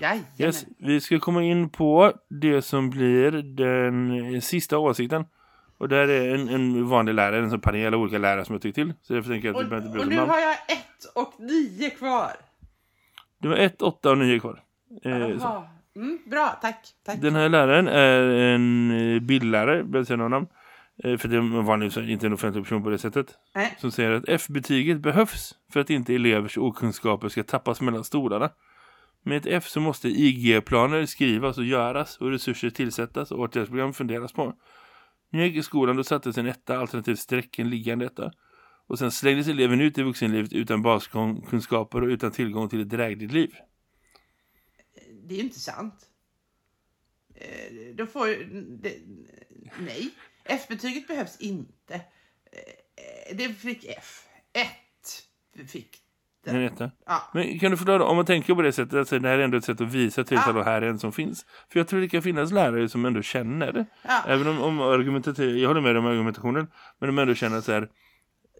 Jajamän. Yes, vi ska komma in på det som blir den sista åsikten. Och där är en, en vanlig lärare, en sån panel av olika lärare som jag tycker till. Så därför tänker jag att Och, behöver inte och nu har jag ett och nio kvar. Det var ett, åtta och nio kvar. Eh. Mm, bra, tack. tack. Den här läraren är en eh, bildlärare, behöver säga någon namn. Eh, För det är vanligtvis inte en offentlig person på det sättet. Nej. Som säger att F-betyget behövs för att inte elevers okunskaper ska tappas mellan stolarna. Med ett F så måste IG-planer skrivas och göras och resurser tillsättas och åtgärdsprogram funderas på. När jag gick i skolan då sattes en etta, alternativt strecken, liggande etta. Och sen slängdes eleven ut i vuxenlivet utan baskunskaper och utan tillgång till ett drägligt liv. Det är ju inte sant. Eh, då får ju... Det, Nej, F-betyget behövs inte. Eh, det fick F. 1 fick det. En etta. Ja. Men kan du förklara, om man tänker på det sättet, alltså det här är ändå ett sätt att visa till Ja. att här är en som finns. För jag tror det kan finnas lärare som ändå känner, Ja. även om, om argumentativ, jag håller med om argumentationen, men de ändå känner så här,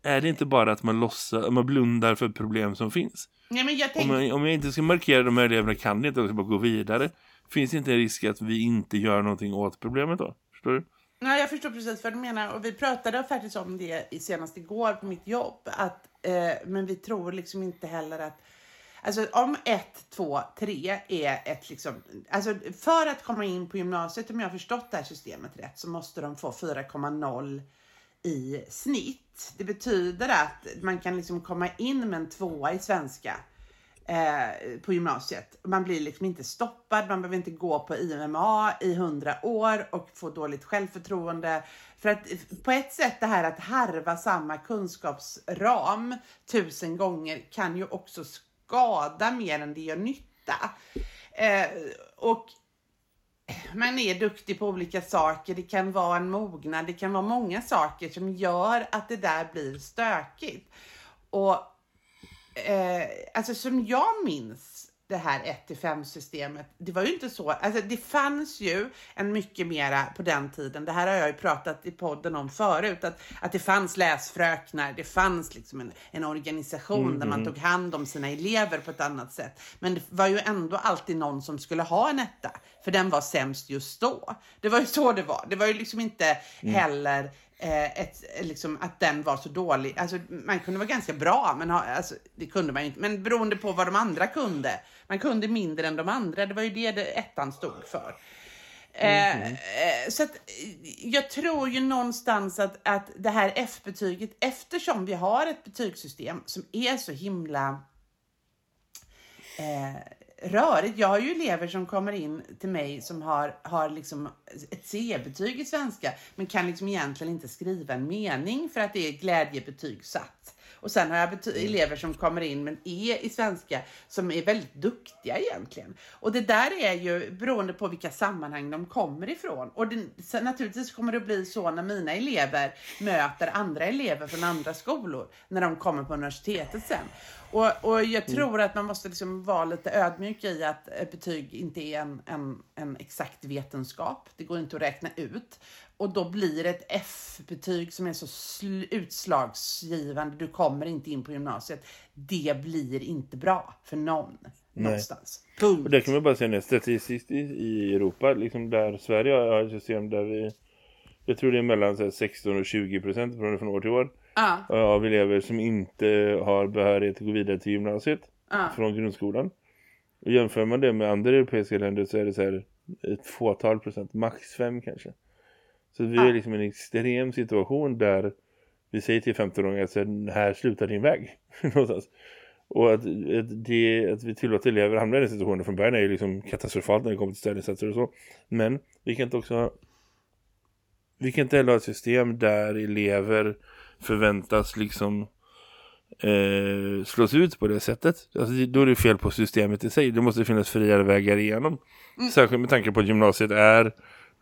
är det inte bara att man låtsas, man blundar för problem som finns? Nej, men jag Om tänkte... jag, om jag inte ska markera de här eleverna kan det inte också bara gå vidare. Finns det inte en risk att vi inte gör någonting åt problemet då? Förstår du? Nej, jag förstår precis vad du menar. Och vi pratade faktiskt om det i- senast igår på mitt jobb. Att, Eh, men vi tror liksom inte heller att... Alltså om 1, 2, 3 är ett liksom... Alltså för att komma in på gymnasiet, om jag har förstått det här systemet rätt, så måste de få 4,0 i snitt. Det betyder att man kan liksom komma in med en tvåa i svenska eh, på gymnasiet. Man blir liksom inte stoppad, man behöver inte gå på IMA i hundra år och få dåligt självförtroende. För att på ett sätt det här att harva samma kunskapsram tusen gånger kan ju också skada mer än det gör nytta. Eh, och man är duktig på olika saker. Det kan vara en mognad, det kan vara många saker som gör att det där blir stökigt. Och eh, alltså som jag minns det här 1-5 systemet, det var ju inte så, alltså det fanns ju en mycket mera på den tiden, det här har jag ju pratat i podden om förut, att, att det fanns läsfröknar, det fanns liksom en, en organisation där man tog hand om sina elever på ett annat sätt. Men det var ju ändå alltid någon som skulle ha en etta, för den var sämst just då. Det var ju så det var, det var ju liksom inte heller eh, ett, liksom, att den var så dålig. Alltså, man kunde vara ganska bra, men ha, alltså, det kunde man ju inte. Men beroende på vad de andra kunde. Man kunde mindre än de andra. Det var ju det, det ettan stod för. Eh, eh, så att, eh, jag tror ju någonstans att, att det här F-betyget, eftersom vi har ett betygssystem som är så himla eh, rörigt. Jag har ju elever som kommer in till mig som har, har liksom ett C-betyg i svenska men kan liksom egentligen inte skriva en mening för att det är glädjebetyg satt. Och sen har jag bety- elever som kommer in med en E i svenska som är väldigt duktiga egentligen. Och det där är ju beroende på vilka sammanhang de kommer ifrån. Och det, så naturligtvis kommer det bli så när mina elever möter andra elever från andra skolor när de kommer på universitetet sen. Och, och jag tror att man måste liksom vara lite ödmjuk i att betyg inte är en, en, en exakt vetenskap. Det går inte att räkna ut. Och då blir det ett F-betyg som är så sl- utslagsgivande. Du kommer inte in på gymnasiet. Det blir inte bra för någon någonstans. Punkt. Och det kan man bara säga statistiskt i, Europa, liksom där Sverige har ett system där vi, jag tror det är mellan här, 16 och 20 procent från, år till år Ja, av elever som inte har behörighet att gå vidare till gymnasiet ja. från grundskolan. Och jämför man det med andra europeiska länder så är det så här ett fåtal procent, max fem kanske. Så vi är liksom i en extrem situation där vi säger till 15-åringar att här, slutar din väg. [laughs] Någonstans. Och att, att, det, att vi tillåter elever hamna i den situationen från början är ju liksom katastrofalt när det kommer till stödinsatser och så. Men vi kan inte också vi kan inte heller ha ett system där elever förväntas liksom eh, slås ut på det sättet. Alltså, då är det fel på systemet i sig. Det måste finnas friare vägar igenom. Särskilt med tanke på att gymnasiet är,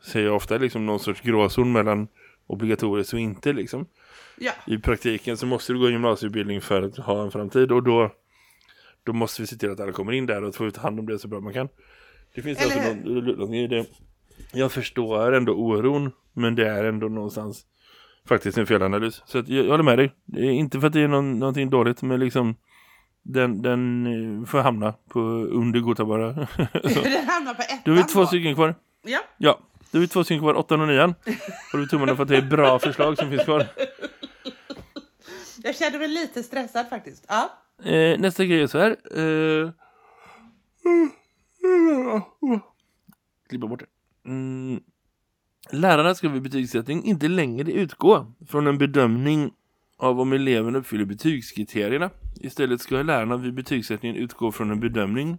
säger jag ofta, liksom någon sorts gråzon mellan obligatoriskt och inte. Liksom. ja. I praktiken så måste du gå en gymnasieutbildning för att ha en framtid. Och då, då måste vi se till att alla kommer in där och får ta hand om det så bra man kan. Det finns Eller alltså någon, någon i det. Jag förstår ändå oron, men det är ändå någonstans faktiskt en felanalys. Så jag, jag håller med dig. Det är inte för att det är någon, någonting dåligt, men liksom den, den eh, får hamna på under godtagbara. Så. [laughs] [laughs] Det hamnar på ettan Då har två stycken kvar. Ja. Ja, då har vi två stycken kvar, åttan och nian. Och vi tummarna för att det är bra förslag som finns kvar. Jag kände mig lite stressad faktiskt. Ja. Eh, nästa grej är så här. Eh, klippa bort det. Mm, lärarna ska vid betygssättning inte längre utgå från en bedömning av om eleven uppfyller betygskriterierna. Istället ska lärarna vid betygssättningen utgå från en bedömning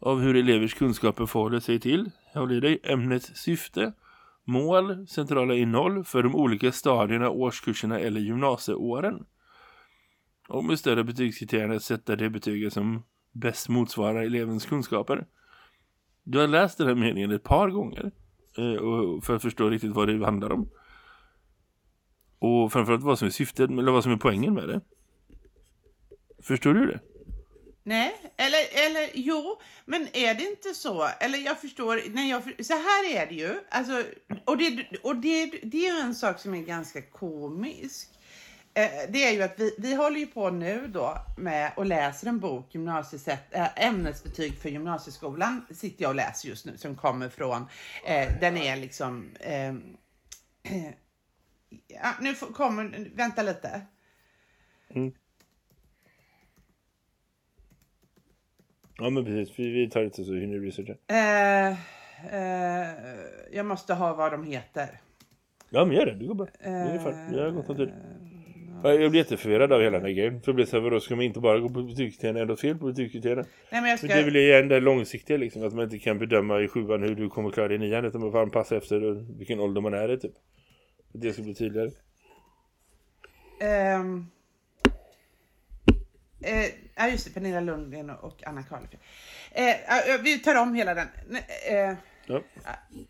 av hur elevers kunskaper förhåller sig till, håll i dig, ämnets syfte, mål, centrala innehåll för de olika stadierna, årskurserna eller gymnasieåren. Och med stöd av betygskriterierna sätta det betyget som bäst motsvarar elevens kunskaper. Du har läst den här meningen ett par gånger. Eh, för att förstå riktigt vad det handlar om. Och framförallt vad som är syftet, eller vad som är poängen med det. Förstår du det? Nej, eller, eller jo, men är det inte så? Eller jag förstår, nej, jag, så här är det ju. Alltså, och det, och det, det är ju en sak som är ganska komisk. Eh, det är ju att vi, vi håller ju på nu då med och läser en bok, gymnasiesätt, äh, ämnesbetyg för gymnasieskolan, sitter jag och läser just nu, som kommer från, eh, den är liksom, eh, [clears throat] ja, nu får, kommer, vänta lite. Mm. Ja men precis, vi, vi tar inte så hinner researcha. Eh, eh, jag måste ha vad de heter. Ja men gör det, det går bra. Det är jag har gått om tid. Jag blir jätteförvirrad av hela den här grejen. För det blir så här, då ska man inte bara gå på betygskriterierna, är det fel på betygskriterierna? Nej men jag ska... För det vill ju igen det långsiktiga liksom, att man inte kan bedöma i sjuan hur du kommer klara det i nian, utan man får anpassa efter vilken ålder man är i typ. Det ska bli tydligare. Um... Eh, ja, just det. Pernilla Lundgren och Anna Karlefjord. Eh, vi tar om hela den. Eh, ja.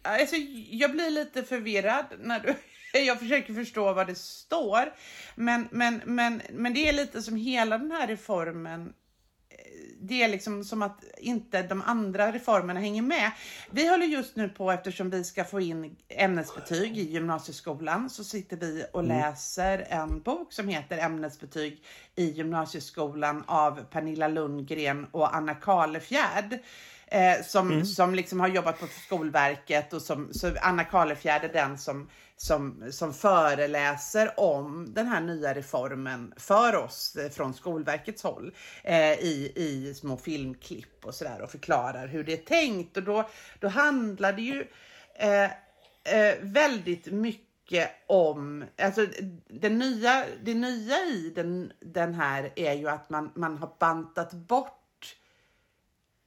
alltså, jag blir lite förvirrad när du... [laughs] Jag försöker förstå vad det står. Men, men, men, men det är lite som hela den här reformen det är liksom som att inte de andra reformerna hänger med. Vi håller just nu på, eftersom vi ska få in ämnesbetyg i gymnasieskolan, så sitter vi och mm. läser en bok som heter Ämnesbetyg i gymnasieskolan av Pernilla Lundgren och Anna Karlefjärd. Eh, som, mm. som liksom har jobbat på Skolverket och som, så Anna Karlefjärd är den som som, som föreläser om den här nya reformen för oss eh, från Skolverkets håll eh, i, i små filmklipp och sådär och förklarar hur det är tänkt. Och då, då handlar det ju eh, eh, väldigt mycket om, alltså det nya, det nya i den, den här är ju att man, man har bantat bort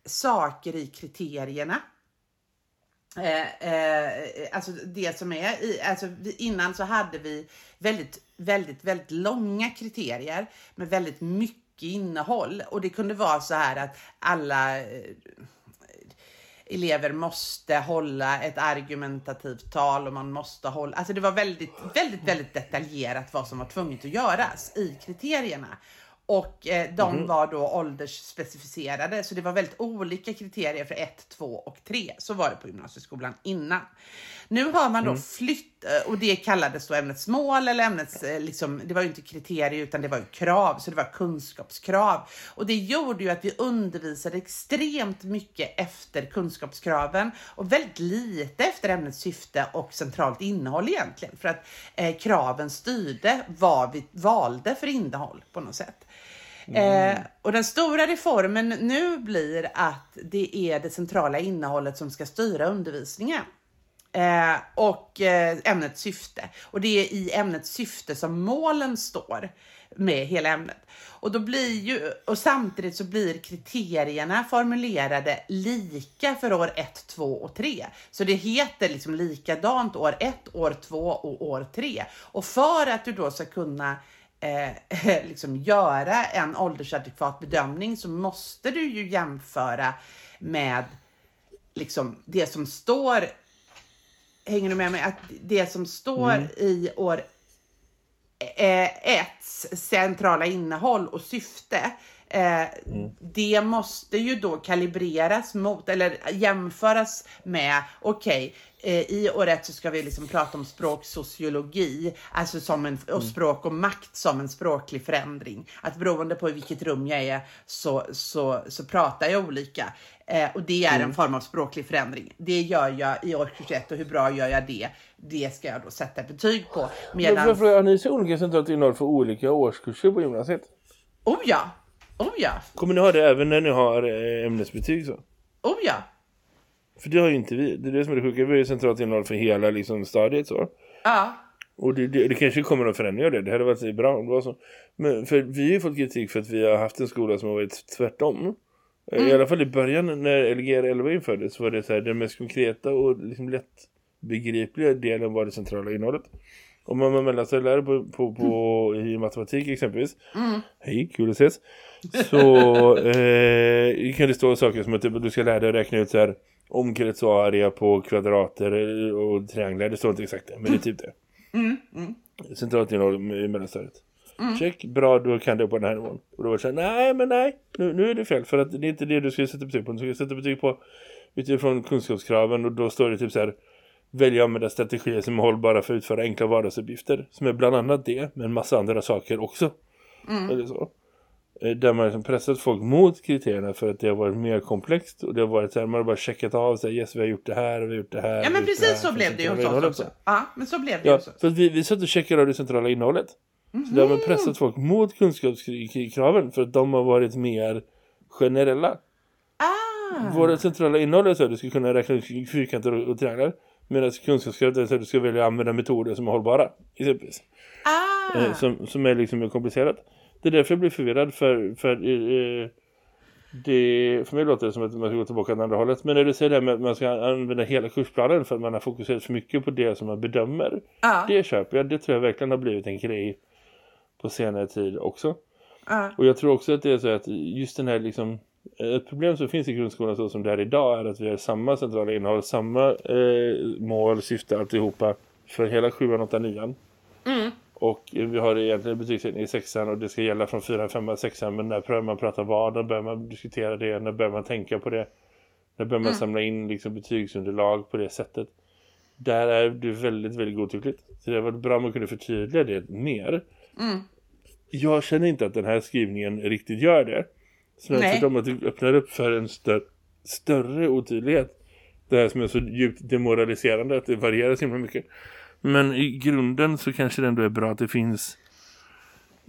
saker i kriterierna. Eh, eh, alltså det som är i, alltså innan så hade vi väldigt, väldigt, väldigt långa kriterier med väldigt mycket innehåll och det kunde vara så här att alla eh, elever måste hålla ett argumentativt tal och man måste hålla, alltså det var väldigt, väldigt, väldigt detaljerat vad som var tvunget att göras i kriterierna. Och eh, de mm. var då åldersspecificerade, så det var väldigt olika kriterier för 1, 2 och 3. Så var det på gymnasieskolan innan. Nu har man då mm. flytt, eh, och det kallades då ämnets mål eller ämnets, eh, liksom, det var ju inte kriterier utan det var ju krav, så det var kunskapskrav. Och det gjorde ju att vi undervisade extremt mycket efter kunskapskraven och väldigt lite efter ämnets syfte och centralt innehåll egentligen. För att eh, kraven styrde vad vi valde för innehåll på något sätt. Mm. Eh, och den stora reformen nu blir att det är det centrala innehållet som ska styra undervisningen. Eh, och eh, ämnets syfte. Och det är i ämnets syfte som målen står med hela ämnet. Och, då blir ju, och samtidigt så blir kriterierna formulerade lika för år 1, 2 och 3. Så det heter liksom likadant år 1, år 2 och år 3. Och för att du då ska kunna eh, [laughs] liksom göra en åldersadekvat bedömning så måste du ju jämföra med liksom det som står hänger du med mig? Att det som står mm. i år eh, ett centrala innehåll och syfte Eh, mm. Det måste ju då kalibreras mot eller jämföras med, okej, okay, i år ett så ska vi liksom prata om språksociologi, alltså som en, och mm. språk och makt som en språklig förändring. Att beroende på i vilket rum jag är så, så, så pratar jag olika. Eh, och det är mm. en form av språklig förändring. Det gör jag i årskurs 1 och hur bra gör jag det? Det ska jag då sätta betyg på. Medan... Men för, har ni så olika centralt innehåll för olika årskurser på gymnasiet? Oh ja, Oh ja. Kommer ni ha det även när ni har eh, ämnesbetyg så? Oh ja. För det har ju inte vi. Det är det som är det sjuka. Vi har ju centralt innehåll för hela liksom, stadiet så. Ja. Och det, det, det kanske kommer att förändra det. Det hade varit bra om det var så. Men för vi har ju fått kritik för att vi har haft en skola som har varit tvärtom. Mm. I alla fall i början när Lgr 11 infördes så var det så här, den mest konkreta och liksom lättbegripliga delen var det centrala innehållet. Om man var mellanstadielärare på, på, på, mm. i matematik exempelvis. Mm. Hej, kul att ses. Så [laughs] eh, kan det stå saker som att du ska lära dig att räkna ut så här omkretsarea på kvadrater och trianglar. Det står inte exakt det, men det är typ det. Mm, mm. Centralt innehåll i mellanstadiet. Check, bra, då kan det på den här nivån. Och då var det så här, nej men nej, nu, nu är det fel. För att det är inte det du ska sätta betyg på. Du ska sätta betyg på utifrån kunskapskraven. Och då står det typ så här, välja använda strategier som är hållbara för att utföra enkla vardagsuppgifter. Som är bland annat det, men en massa andra saker också. Eller så. Eh, Där man liksom pressat folk mot kriterierna för att det har varit mer komplext. Och det har varit så här, man har bara checkat av sig, yes vi har gjort det här, vi har gjort det här. Ja, men precis här. så blev det ju hos oss också. så. Ja, men så blev det Ja, oss. för att vi, vi satt och checkade av det centrala innehållet. Så där har man pressat folk mot kunskapskraven för att de har varit mer generella. Ah, Våra centrala innehåll är så att du ska kunna räkna ut fyrkanter och, och trianglar. Medan kunskapskravet är så att du ska välja att använda metoder som är hållbara. Exempelvis. ah. Eh, som, som är liksom mer komplicerat. Det är därför jag blir förvirrad för, för eh, det, för mig låter det som att man ska gå tillbaka åt andra hållet. Men när du säger det här med att man ska använda hela kursplanen för att man har fokuserat för mycket på det som man bedömer. Ja. Det köper jag. Det tror jag verkligen har blivit en grej på senare tid också. Ja. Och jag tror också att det är så att just den här liksom ett problem som finns i grundskolan så som det är idag är att vi har samma centrala innehåll, samma eh, mål, syfte, alltihopa för hela 7, 8, 9. Mm. Och vi har egentligen betygssättning i sexan och det ska gälla från 4, 5, 6 men när börjar man prata vad, när börjar man diskutera det, när börjar man tänka på det, när börjar man samla in liksom, betygsunderlag på det sättet. Där är det väldigt, väldigt godtyckligt. Så det var bra om man kunde förtydliga det mer. Mm. Jag känner inte att den här skrivningen riktigt gör det. Så Nej. tvärtom att det öppnar upp för en stör större otydlighet. Det här som är så djupt demoraliserande att det varierar så himla mycket. Men i grunden så kanske det ändå är bra att det finns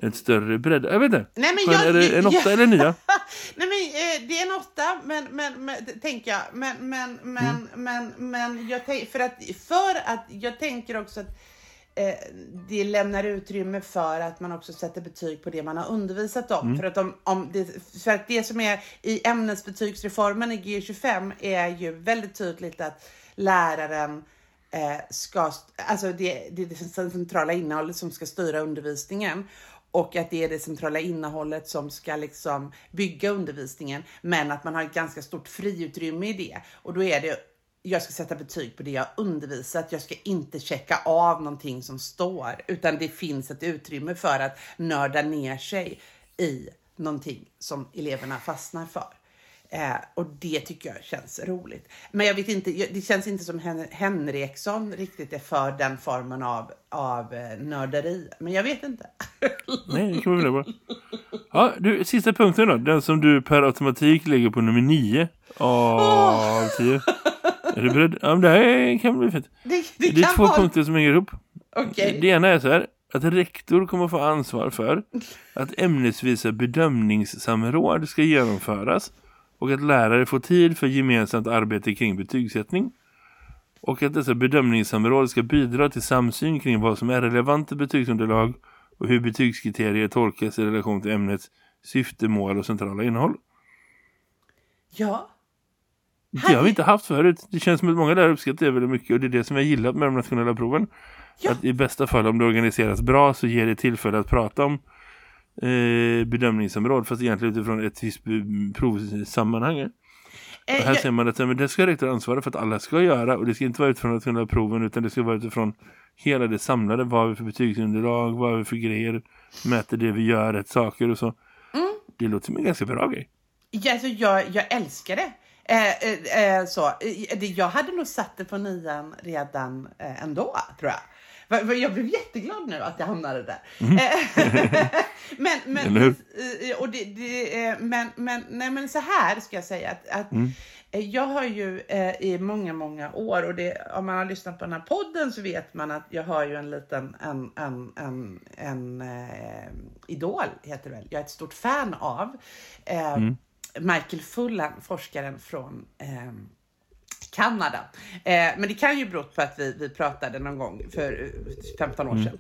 ett större bredd. Jag vet inte. Nej, men jag- är det en åtta eller nia? [laughs] Nej men eh, det är en åtta, men, men, men tänker jag. Men, men, men, Mm. men, men jag tänk, för, att, för att jag tänker också att eh, det lämnar utrymme för att man också sätter betyg på det man har undervisat om. Mm. För, att om, om det, för att det som är i ämnesbetygsreformen i G25 är ju väldigt tydligt att läraren Eh, ska, alltså det, det är det centrala innehållet som ska styra undervisningen och att det är det centrala innehållet som ska liksom bygga undervisningen men att man har ett ganska stort friutrymme i det och då är det jag ska sätta betyg på det jag undervisat. Jag ska inte checka av någonting som står utan det finns ett utrymme för att nörda ner sig i någonting som eleverna fastnar för. Eh, och det tycker jag känns roligt. Men jag vet inte, det känns inte som Hen Henriksson riktigt är för den formen av, av eh, nörderi. Men jag vet inte. [laughs] Nej, det kan vi väl på. Ja, du, sista punkten då. Den som du per automatik lägger på nummer nio av tio. Är du beredd? Ja, men det här kan bli fett. Det, det, Det är två vara... punkter som hänger ihop. Okej. Det ena är så här. Att rektor kommer få ansvar för att ämnesvisa bedömningssamråd ska genomföras och att lärare får tid för gemensamt arbete kring betygssättning. Och att dessa bedömningssamråd ska bidra till samsyn kring vad som är relevant i betygsunderlag och hur betygskriterier tolkas i relation till ämnets syfte, mål och centrala innehåll. Ja. Det har vi inte haft förut. Det känns som att många lärare uppskattar det väldigt mycket och det är det som jag gillat med de nationella proven. Ja. Att i bästa fall om det organiseras bra så ger det tillfälle att prata om eh, bedömningsområd fast egentligen utifrån ett visst provsammanhang. Eh, här jag, ser man att men det ska rektor ansvara för att alla ska göra och det ska inte vara utifrån nationella proven utan det ska vara utifrån hela det samlade. Vad har vi för betygsunderlag, vad har vi för grejer, mäter det vi gör, rätt saker och så. Mm. Det låter som en ganska bra grej. ja, alltså, jag, jag älskar det. Eh, eh, eh, så. Jag hade nog satt det på nian redan eh, ändå, tror jag. Jag blev jätteglad nu att jag hamnade där. Eh, [laughs] men, men, Mm. Hur? eh, och det, det, eh, men, men, nej, men så här ska jag säga att, att Mm. eh, jag har ju eh, i många, många år och det, om man har lyssnat på den här podden så vet man att jag har ju en liten en, en, en, en eh, idol, heter det väl. Jag är ett stort fan av eh, Mm. Michael Fullan, forskaren från eh, Kanada. Eh, men det kan ju bero på att vi, vi pratade någon gång för 15 år sedan.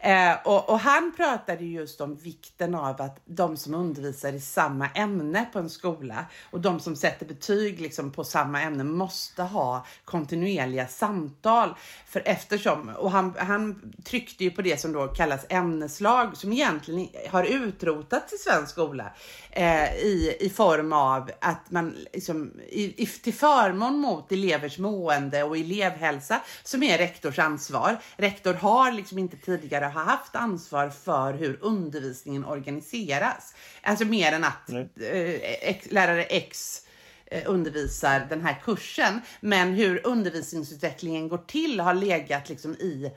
Eh, och, och, han pratade just om vikten av att de som undervisar i samma ämne på en skola och de som sätter betyg liksom på samma ämne måste ha kontinuerliga samtal. För eftersom, och han, han tryckte ju på det som då kallas ämneslag som egentligen har utrotats i svensk skola eh, i, i form av att man liksom, i, i, till förmån mot elevers mående och elevhälsa som är rektors ansvar. Rektor har liksom inte tidigare haft ansvar för hur undervisningen organiseras. Alltså mer än att eh, lärare X eh, undervisar den här kursen. Men hur undervisningsutvecklingen går till har legat liksom i,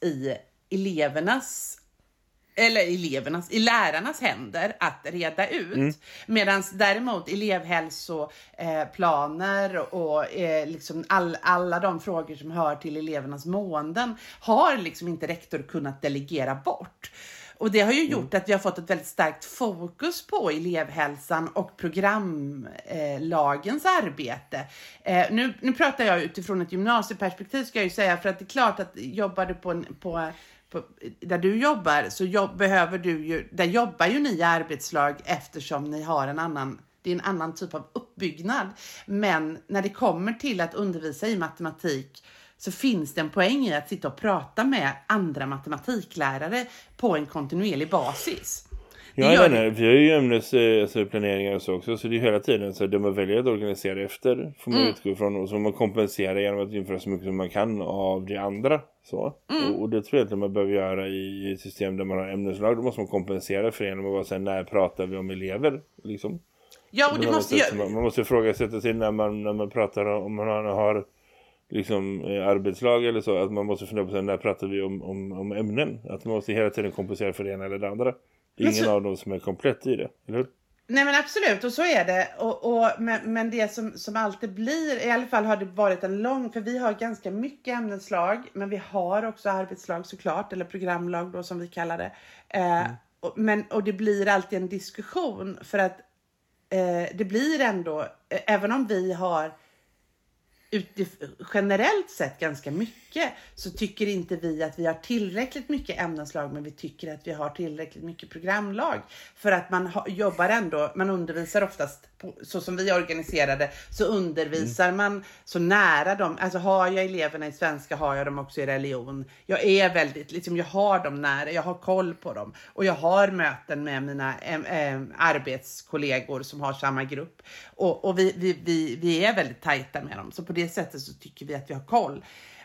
i elevernas eller elevernas, i lärarnas händer att reda ut. Mm. Medan däremot elevhälsoplaner eh, och eh, liksom all, alla de frågor som hör till elevernas måenden har liksom inte rektor kunnat delegera bort. Och det har ju mm. gjort att vi har fått ett väldigt starkt fokus på elevhälsan och programlagens arbete. Eh, nu, nu pratar jag utifrån ett gymnasieperspektiv ska jag ju säga, för att det är klart att jobbar du på, en, på på, där du jobbar så jobb, behöver du ju, där jobbar ju ni i arbetslag eftersom ni har en annan det är en annan typ av uppbyggnad. Men när det kommer till att undervisa i matematik så finns det en poäng i att sitta och prata med andra matematiklärare på en kontinuerlig basis. Ja, jag menar, vi har ju ämnesplaneringar alltså, och så också så det är hela tiden så det man väljer att organisera efter får man mm. utgå ifrån och så man kompenserar genom att införa så mycket som man kan av det andra. Så. Mm. Och, och, det tror jag att man behöver göra i ett system där man har ämneslag. Då måste man kompensera för genom att vara så här, när pratar vi om elever? Liksom. Ja, och det måste ju... Man, man måste ifrågasätta sig när man, när man pratar om man har liksom eh, arbetslag eller så. Att man måste fundera på sig, när pratar vi om, om, om ämnen? Att man måste hela tiden kompensera för det ena eller det andra. Ingen så... av dem som är komplett i det, eller hur? Nej men absolut, och så är det. Och, och, men, men det som, som alltid blir, i alla fall har det varit en lång, för vi har ganska mycket ämneslag, men vi har också arbetslag såklart, eller programlag då som vi kallar det. Eh, mm. och, men, och det blir alltid en diskussion för att eh, det blir ändå, eh, även om vi har generellt sett ganska mycket så tycker inte vi att vi har tillräckligt mycket ämneslag men vi tycker att vi har tillräckligt mycket programlag. För att man jobbar ändå, man undervisar oftast så som vi organiserade så undervisar mm. man så nära dem. Alltså har jag eleverna i svenska har jag dem också i religion. Jag är väldigt, liksom jag har dem nära, jag har koll på dem och jag har möten med mina äh, äh, arbetskollegor som har samma grupp och, och vi, vi, vi, vi är väldigt tajta med dem. Så på det sättet så tycker vi att vi har koll.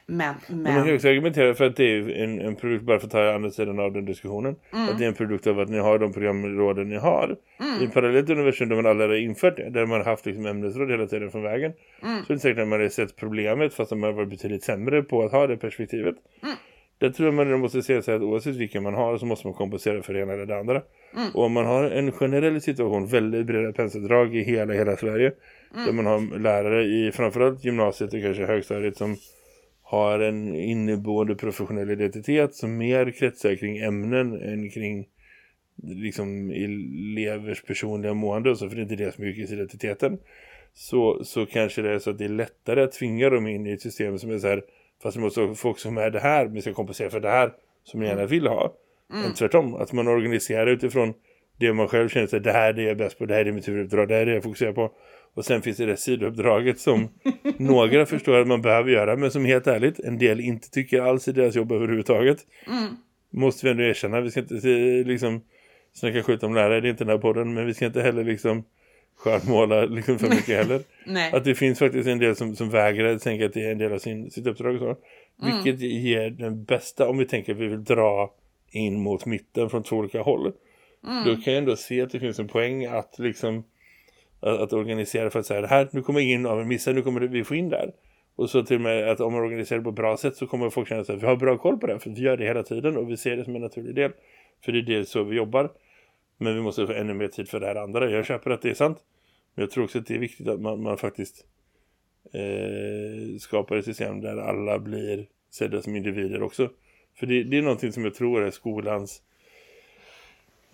Men, men... Man kan också argumentera för att det är en, en produkt, bara för att ta andra sidan av den diskussionen, mm. att det är en produkt av att ni har de programråden ni har. Mm. I en parallellt universum där man aldrig har infört det, där man har haft liksom ämnesråd hela tiden från vägen, mm. så är det säkert att man har sett problemet fast man har varit betydligt sämre på att ha det perspektivet. Mm. Det tror jag man måste se sig att oavsett vilken man har så måste man kompensera för det ena eller det andra. Mm. Och om man har en generell situation, väldigt breda penseldrag i hela, hela Sverige, mm. där man har lärare i framförallt gymnasiet och kanske högstadiet som har en inneboende professionell identitet som mer kretsar kring ämnen än kring liksom elevers personliga mående och så, för det är inte det som är yrkesidentiteten så, så kanske det är så att det är lättare att tvinga dem in i ett system som är så här fast det måste folk som är det här vi ska kompensera för det här som ni gärna mm. vill ha mm. än tvärtom, att man organiserar utifrån det man själv känner sig det här är det jag är bäst på, det här är mitt huvuduppdrag, det här är det jag fokuserar på och sen finns det det sidouppdraget som några [laughs] förstår att man behöver göra. Men som helt ärligt, en del inte tycker alls i deras jobb överhuvudtaget. Mm. Måste vi ändå erkänna. Vi ska inte liksom snacka skjut om lärare, det är inte den här podden. Men vi ska inte heller liksom skärmåla liksom för mycket [laughs] heller. att det finns faktiskt en del som, som vägrar tänka att det är en del av sin, sitt uppdrag. Och så. Mm. Vilket ger den bästa, om vi tänker att vi vill dra in mot mitten från två olika håll. Mm. Då kan jag ändå se att det finns en poäng att liksom att, att organisera för att säga det här, nu kommer ingen av er missa, nu kommer vi få in där. Och så till och med att om man organiserar på ett bra sätt så kommer folk känna att vi har bra koll på det. För vi gör det hela tiden och vi ser det som en naturlig del. För det är det så vi jobbar. Men vi måste få ännu mer tid för det här andra. Jag köper att det är sant. Men jag tror också att det är viktigt att man, man faktiskt eh, skapar ett system där alla blir sedda som individer också. För det, det är någonting som jag tror är skolans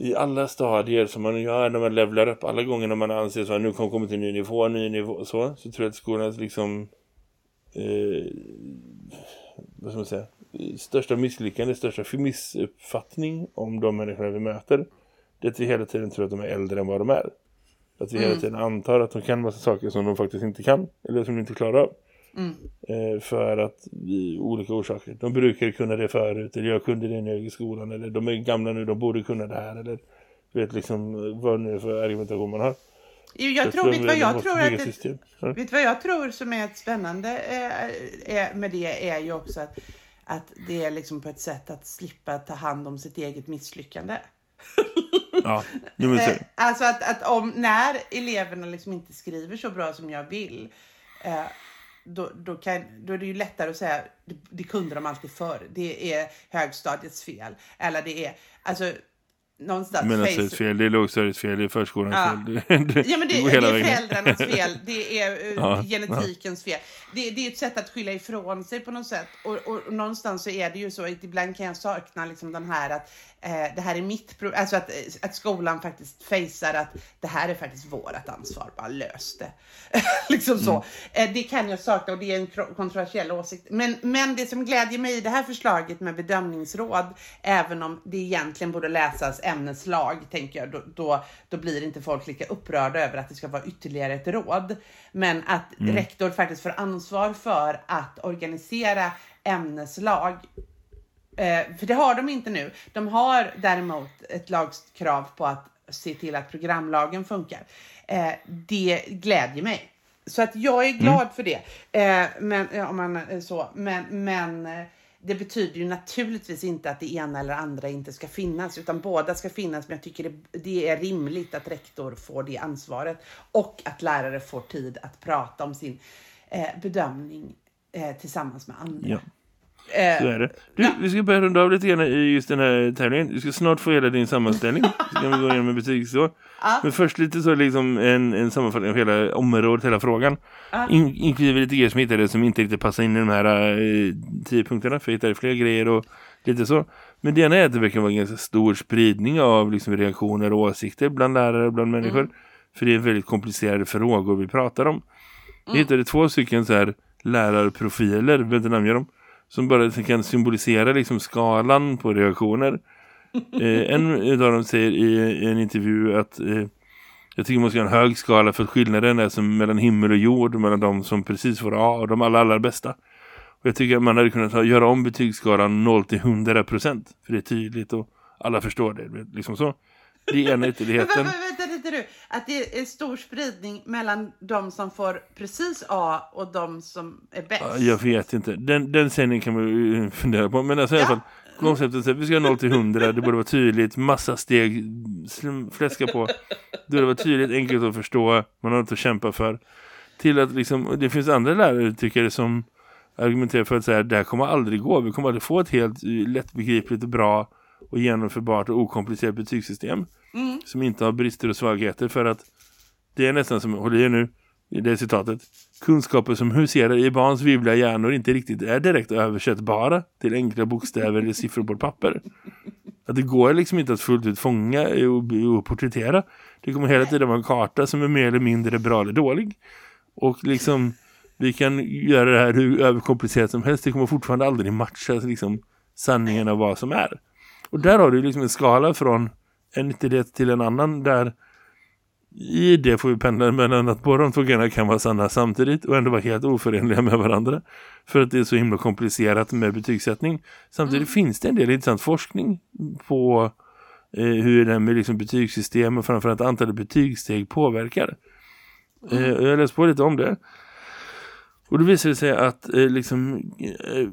i alla stadier som man gör när man levlar upp alla gånger när man anser så att nu kommer komma till en ny nivå, ny nivå så, så tror jag att skolans liksom eh, vad ska man säga, största misslyckande, största missuppfattning om de människorna vi möter. Det är att vi hela tiden tror att de är äldre än vad de är. Att vi mm. hela tiden antar att de kan massa saker som de faktiskt inte kan. Eller som de inte klarar av. Mm. Eh, för att olika orsaker. De brukar kunna det förut. Eller jag kunde det när jag gick i skolan. Eller de är gamla nu, de borde kunna det här. Eller vet liksom vad nu för argumentation man har. Jag tror, vet vad jag tror att det, vet vad jag tror som är ett spännande eh, är, med det är ju också att, att det är liksom på ett sätt att slippa ta hand om sitt eget misslyckande. [laughs] Ja, men eh, Alltså att, att om när eleverna liksom inte skriver så bra som jag vill eh, då, då, kan, då är det ju lättare att säga det, det kunde de alltid förr. Det är högstadiets fel. Eller det är, alltså någonstans. Men ett fel, det är lågstadiets fel, det är förskolans ja. fel. Det, ja, men det, det, det är föräldrarnas [laughs] fel, det är uh, ja. genetikens fel. Det, det, är ett sätt att skylla ifrån sig på något sätt. Och, och, och någonstans så är det ju så att ibland kan jag sakna liksom den här att eh, det här är mitt problem, alltså att, att skolan faktiskt fejsar att det här är faktiskt vårt ansvar, bara lös det. [laughs] liksom så. Mm. Eh, det kan jag sakna och det är en kontroversiell åsikt. Men, men det som glädjer mig i det här förslaget med bedömningsråd, även om det egentligen borde läsas ämneslag, tänker jag, då, då, då blir inte folk lika upprörda över att det ska vara ytterligare ett råd. Men att mm. rektor faktiskt får ansvar för att organisera ämneslag Eh, för det har de inte nu. De har däremot ett lagkrav på att se till att programlagen funkar. Eh, det glädjer mig. Så att jag är glad mm. för det. Eh, men, ja, man, eh, så. men, men eh, det betyder ju naturligtvis inte att det ena eller andra inte ska finnas, utan båda ska finnas. Men jag tycker det, det är rimligt att rektor får det ansvaret och att lärare får tid att prata om sin eh, bedömning eh, tillsammans med andra. Ja. Eh, så är det. Du, vi ska börja runda av lite grann i just den här tävlingen. Du ska snart få hela din sammanställning. [laughs] Så kan vi gå igenom en betygsår. Ja. Men först lite så liksom en, en sammanfattning av hela området, hela frågan. Ja. In, inklusive lite grejer som hittade som inte riktigt passar in i de här eh, tio punkterna. För jag hittade fler grejer och lite så. Men det ena är att det verkar vara en ganska stor spridning av liksom, reaktioner och åsikter bland lärare och bland människor. Mm. För det är väldigt komplicerade frågor vi pratar om. Jag mm. hittade två stycken så här lärarprofiler, vill inte namnge dem som bara kan symbolisera liksom skalan på reaktioner. Eh, en av dem säger i, i en intervju att eh, jag tycker man ska ha en hög skala för att skillnaden är som mellan himmel och jord mellan de som precis får A och de allra, allra bästa. Och jag tycker att man hade kunnat ha, göra om betygsskalan 0 till 100 procent. För det är tydligt och alla förstår det. Liksom så. Det är ena ytterligheten. [laughs] Vänta lite du. Att det är stor spridning mellan de som får precis A och de som är bäst. Jag vet inte. Den, den sändningen kan man [laughs] fundera på. Men alltså ja. i alla fall, konceptet att vi ska ha 0 till 100. Det borde vara tydligt. Massa steg. Fläska på. Det borde vara tydligt, enkelt att förstå. Man har något att kämpa för. Till att liksom, det finns andra lärare tycker jag som argumenterar för att säga det här kommer aldrig gå. Vi kommer aldrig få ett helt lättbegripligt och bra och genomförbart och okomplicerat betygssystem mm. som inte har brister och svagheter för att det är nästan som, håll i nu i det citatet, kunskaper som huserar i barns vivliga hjärnor inte riktigt är direkt översättbara till enkla bokstäver eller siffror på papper. Att det går liksom inte att fullt ut fånga och, och porträttera. Det kommer hela tiden vara en karta som är mer eller mindre bra eller dålig. Och liksom, vi kan göra det här hur överkomplicerat som helst. Det kommer fortfarande aldrig matcha liksom, sanningen av vad som är. Och där har du liksom en skala från en ytterlighet till en annan där i det får vi pendla mellan att båda de två grejerna kan vara sanna samtidigt och ändå vara helt oförenliga med varandra. För att det är så himla komplicerat med betygssättning. Samtidigt mm. finns det en del intressant forskning på eh, hur det med liksom betygssystem och framförallt antalet betygssteg påverkar. Mm. Eh, jag läste på lite om det. Och då visar det sig att eh, liksom, eh,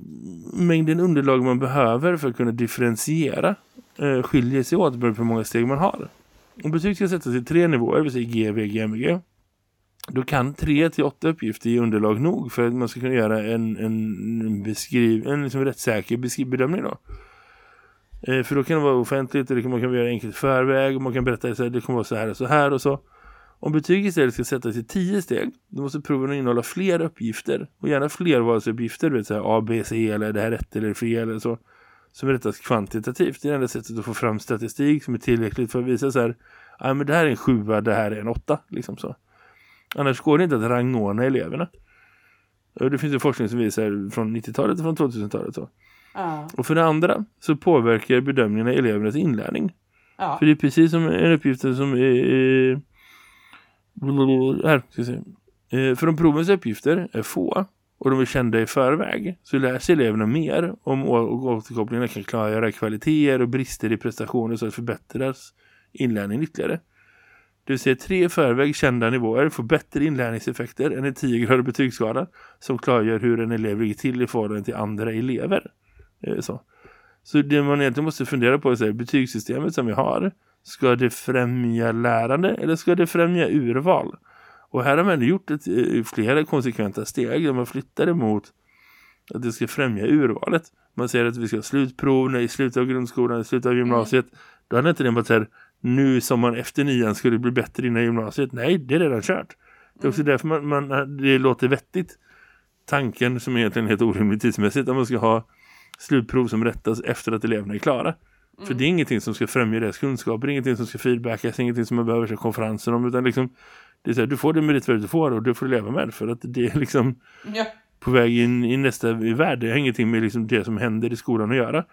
mängden underlag man behöver för att kunna differentiera eh, skiljer sig åt beroende på hur många steg man har. Om betyg ska sättas i tre nivåer, det vill säga G, V, G, MG, då kan tre till åtta uppgifter ge underlag nog för att man ska kunna göra en, en, beskriv, en liksom rättssäker bedömning då. Eh, för då kan det vara offentligt, eller man kan göra enkelt förväg och man kan berätta att det kommer vara så här och så här och så. Om betyg istället ska sättas i tio steg, då måste proven innehålla fler uppgifter. Och gärna flervalsuppgifter, vet säga A, B, C eller det här rätt eller fel eller så. Som rättas kvantitativt. Det är det enda sättet att få fram statistik som är tillräckligt för att visa så här. Ja men det här är en sjua, det här är en åtta. Liksom så. Annars går det inte att rangordna eleverna. Och det finns ju forskning som visar från 90-talet och från 2000-talet. Så. Ja. Och för det andra så påverkar bedömningarna elevernas inlärning. Ja. För det är precis som en uppgift som är... Här, ska se. Eh, För om provens uppgifter är få och de är kända i förväg så lär sig eleverna mer om och återkopplingarna kan klargöra kvaliteter och brister i prestationer så att förbättras inlärningen ytterligare. Det vill säga tre i förväg kända nivåer får bättre inlärningseffekter än en 10-gradig betygsskala som klargör hur en elev ligger till i förhållande till andra elever. Eh, Så. Så det man egentligen måste fundera på är betygssystemet som vi har, ska det främja lärande eller ska det främja urval? Och här har man gjort ett, eh, flera konsekventa steg där man flyttar emot att det ska främja urvalet. Man säger att vi ska ha slutprov när i slutet av grundskolan, i slutet av gymnasiet. Då hade inte det varit så här, nu som man efter nian skulle bli bättre innan gymnasiet. Nej, det är redan kört. Det är också därför man, man, det låter vettigt. Tanken som egentligen är helt orimligt tidsmässigt att man ska ha slutprov som rättas efter att eleverna är klara. För det är ingenting som ska främja deras kunskaper, ingenting som ska feedbackas, ingenting som man behöver se konferenser om, utan liksom, det är så här, du får det meritvärde du får och du får leva med för att det är liksom Ja. på väg in i nästa värld. Det har ingenting med liksom det som händer i skolan att göra.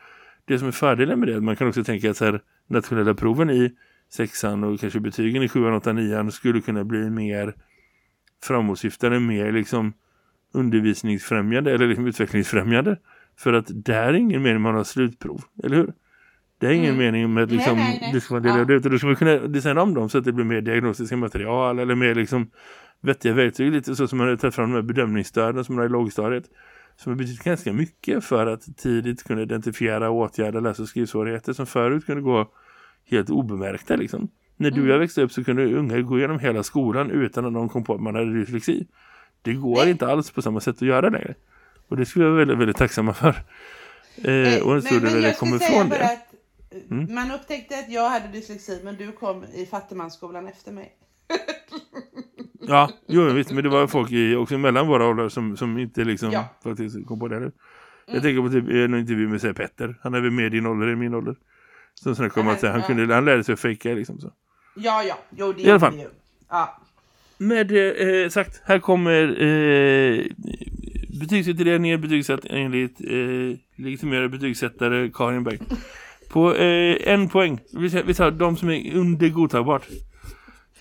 Det som är fördelen med det man kan också tänka att så här, nationella proven i sexan och kanske betygen i sjuan, åttan, nian skulle kunna bli mer framåtsyftande, mer liksom undervisningsfrämjande eller liksom utvecklingsfrämjande. För att där är ingen mening man har slutprov, eller hur? Det är ingen Mm. mening med att liksom, Nej, nej, nej. det ska man dela Ja. ut. Och då ska man kunna designa om dem så att det blir mer diagnostiska material eller mer liksom vettiga verktyg. Lite så som man har tagit fram de här bedömningsstöden som man har i lågstadiet. Som har betytt ganska mycket för att tidigt kunna identifiera och åtgärda läs- och skrivsvårigheter som förut kunde gå helt obemärkta liksom. När du och jag växte upp så kunde unga gå igenom hela skolan utan att någon kom på att man hade dyslexi. Det går inte alls på samma sätt att göra längre. Och det skulle jag vara väldigt, väldigt tacksamma för. Eh, och en stor del av det kommer skulle säga från bara det. Eh, man upptäckte att jag hade dyslexi men du kom i fattigmansskolan efter mig. [laughs] Ja, jo visst, men det var folk i, också mellan våra åldrar som, som inte liksom Ja. faktiskt kom på det. nu. Jag tänker på typ en intervju med sig Petter. Han är väl med i din ålder, i min ålder. Som sen kom Nej, att säga, han, kunde, han lärde sig att fejka liksom så. Ja, ja, jo det I alla fall. Ja. Med det eh, sagt, här kommer eh, betygsutredningen betygsatt enligt eh, legitimerade betygssättare Karin Berg. På eh, en poäng. Vi tar, vi tar de som är under godtagbart.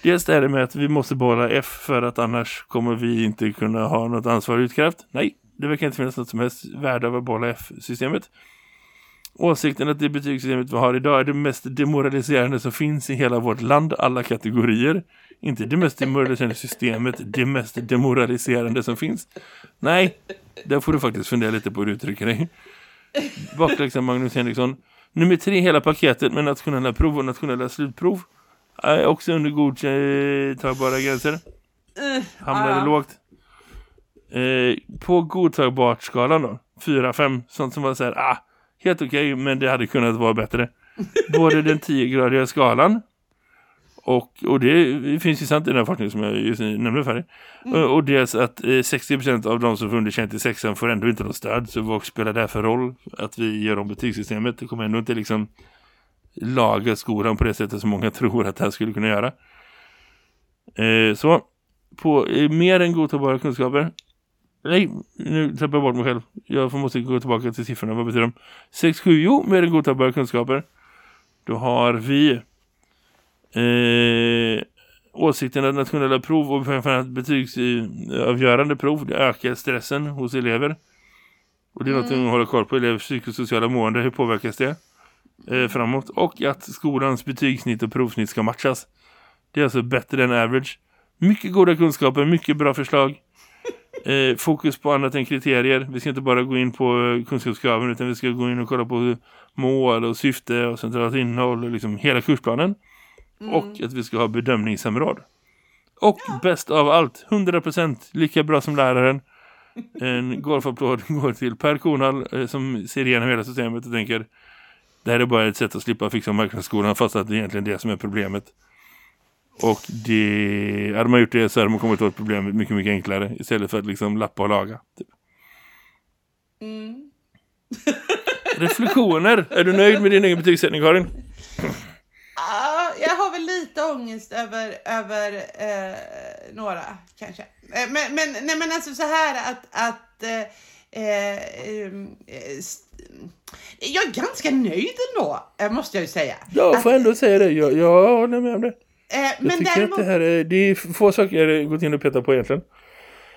Dels är det med att vi måste behålla F för att annars kommer vi inte kunna ha något ansvar utkraft. Nej, det verkar inte finnas något som helst värde av att behålla F-systemet. Åsikten att det betygssystemet vi har idag är det mest demoraliserande som finns i hela vårt land, alla kategorier. Inte det mest demoraliserande systemet, det mest demoraliserande som finns. Nej, där får du faktiskt fundera lite på hur du uttrycker dig. Bakläxa Magnus Henriksson. Nummer tre, hela paketet med nationella prov och nationella slutprov. Är också under godtagbara gränser. Uh, Hamnade ja. lågt. Eh, på godtagbart skalan då. 4-5. Sånt som var så här, ah, helt okej, men det hade kunnat vara bättre. [laughs] Både den 10-gradiga skalan och, och det finns ju sant i den här forskningen som jag just nämnde färdig. Mm. Och dels att eh, 60% av de som får underkänt i sexan får ändå inte något stöd. Så vad spelar det här för roll att vi gör om betygssystemet? Det kommer ändå inte liksom laga skolan på det sättet som många [laughs] tror att det här skulle kunna göra. Eh, så, på eh, mer än godtagbara kunskaper. Nej, nu tappar jag bort mig själv. Jag får måste gå tillbaka till siffrorna. Vad betyder de? 6, 7, jo, mer än godtagbara kunskaper. Då har vi eh, åsikten att nationella prov och framförallt betygsavgörande prov det ökar stressen hos elever. Och det är något att hålla koll på. Elevers psykosociala mående, hur påverkas det eh, framåt? Och att skolans betygssnitt och provsnitt ska matchas. Det är alltså bättre än average. Mycket goda kunskaper, mycket bra förslag. [laughs] Eh, fokus på annat än kriterier. Vi ska inte bara gå in på eh, kunskapskraven utan vi ska gå in och kolla på mål och syfte och centralt innehåll och liksom hela kursplanen. Och att vi ska ha bedömningssamråd. Och bäst av allt, 100% lika bra som läraren. [laughs] En golfapplåd går till Per Kornall eh, som ser igenom hela systemet och tänker det här är bara ett sätt att slippa fixa marknadsskolan fast att det är egentligen det som är problemet. Och det, hade man gjort det så hade man kommit åt problemet mycket, mycket enklare istället för att liksom lappa och laga. Typ. Mm. Reflektioner. Är du nöjd med din egen betygssättning, Karin? [laughs] Ja, jag har väl lite ångest över, över eh, några, kanske. Eh, men, men, nej, men alltså så här att, att eh, eh, eh jag är ganska nöjd ändå, måste jag ju säga. Ja, får ändå säga det. Jag, jag håller med om det. Eh, jag men tycker däremot... att det här är, det är få saker jag har gått in och petat på egentligen.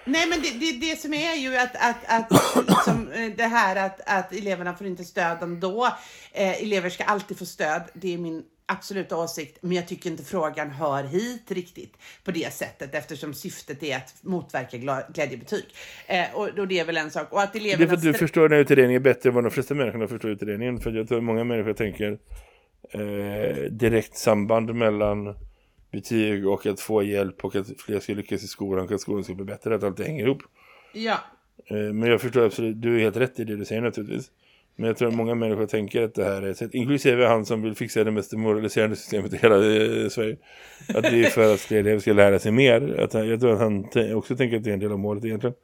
Nej, men det, det, det som är ju att, att, att [coughs] liksom, det här att, att eleverna får inte stöd ändå. Eh, elever ska alltid få stöd. Det är min absoluta åsikt, men jag tycker inte frågan hör hit riktigt på det sättet eftersom syftet är att motverka glädjebetyg. Eh, och, och det är väl en sak. Och att eleverna det är för att du förstår den utredningen bättre än vad de flesta människorna förstår utredningen. För jag tror många människor tänker eh, direkt samband mellan betyg och att få hjälp och att fler ska lyckas i skolan och att skolan ska bli bättre. Att allt hänger ihop. Ja. Eh, men jag förstår absolut, du är helt rätt i det du säger naturligtvis. Men jag tror att många människor tänker att det här är ett sätt, inklusive han som vill fixa det mest moraliserande systemet i hela eh, Sverige. Att det är för att fler elever ska lära sig mer. Att, jag tror att han också tänker att det är en del av målet egentligen.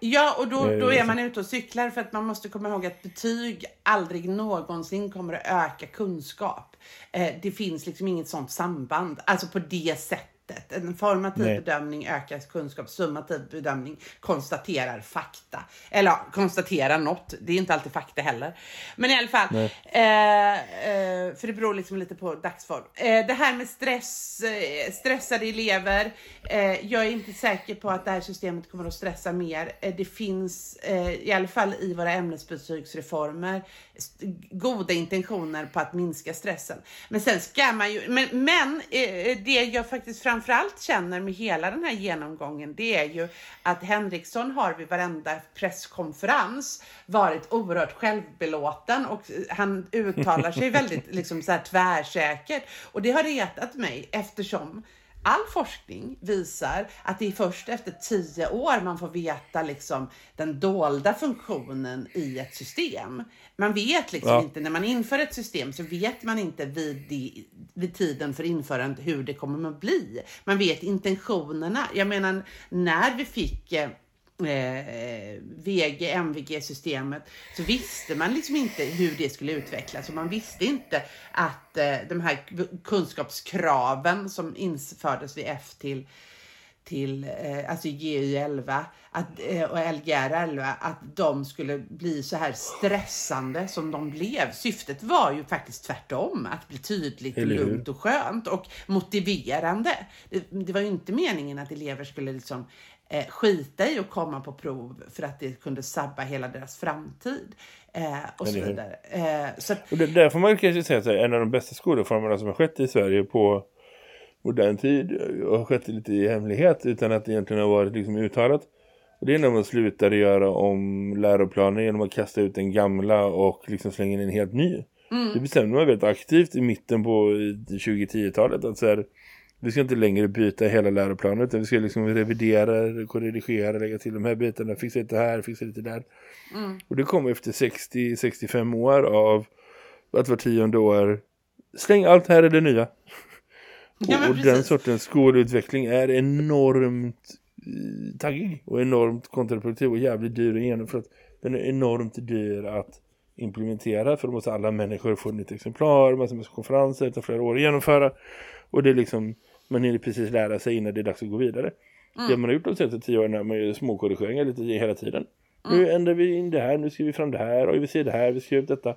Ja, och då, då är man ute och cyklar för att man måste komma ihåg att betyg aldrig någonsin kommer att öka kunskap. Eh, det finns liksom inget sånt samband, alltså på det sättet sättet. En formativ Nej. bedömning ökar kunskap, summativ bedömning konstaterar fakta. Eller ja, konstaterar något. Det är inte alltid fakta heller. Men i alla fall, eh, eh, för det beror liksom lite på dagsform. Eh, det här med stress, eh, stressade elever. Eh, jag är inte säker på att det här systemet kommer att stressa mer. Eh, det finns, i alla fall i våra ämnesbetygsreformer, goda intentioner på att minska stressen. Men sen ska man ju, men, men det jag faktiskt fram framförallt känner med hela den här genomgången, det är ju att Henriksson har vid varenda presskonferens varit oerhört självbelåten och han uttalar sig väldigt [laughs] liksom så här tvärsäkert. Och det har retat mig eftersom all forskning visar att det är först efter tio år man får veta liksom den dolda funktionen i ett system. Man vet liksom ja. inte, när man inför ett system så vet man inte vid, vid tiden för införandet hur det kommer att bli. Man vet intentionerna. Jag menar, när vi fick eh, VG, MVG-systemet så visste man liksom inte hur det skulle utvecklas och man visste inte att eh, de här kunskapskraven som infördes vid F till till eh, alltså GY 11 att, eh, och Lgr 11 att de skulle bli så här stressande som de blev. Syftet var ju faktiskt tvärtom, att bli tydligt och lugnt och skönt och motiverande. Det, det var ju inte meningen att elever skulle liksom eh, skita i att komma på prov för att det kunde sabba hela deras framtid. Eh, och så vidare. Eh, så att, och det, där får man kanske säga att en av de bästa skolreformerna som har skett i Sverige på modern tid har skett lite i hemlighet utan att det egentligen har varit liksom uttalat. Och det är när man slutade göra om läroplanen genom att kasta ut den gamla och liksom slänga in en helt ny. Mm. Det bestämde man väldigt aktivt i mitten på 2010-talet att så här, vi ska inte längre byta hela läroplanen utan vi ska liksom revidera, korrigera, lägga till de här bitarna, fixa lite här, fixa lite där. Mm. Och det kom efter 60-65 år av att var tionde år släng allt här är det nya. [laughs] Ja, och den sortens skolutveckling är enormt eh, taggig och enormt kontraproduktiv och jävligt dyr att genomföra. Den är enormt dyr att implementera för då måste alla människor få ett nytt exemplar, massor med konferenser, det tar flera år att genomföra. Och det är liksom, man hinner precis lära sig innan det är dags att gå vidare. Mm. Det man har gjort de senaste tio åren gör småkorrigeringar lite hela tiden. Mm. Nu ändrar vi in det här, nu skriver vi fram det här och vi ser det här, vi skriver upp detta.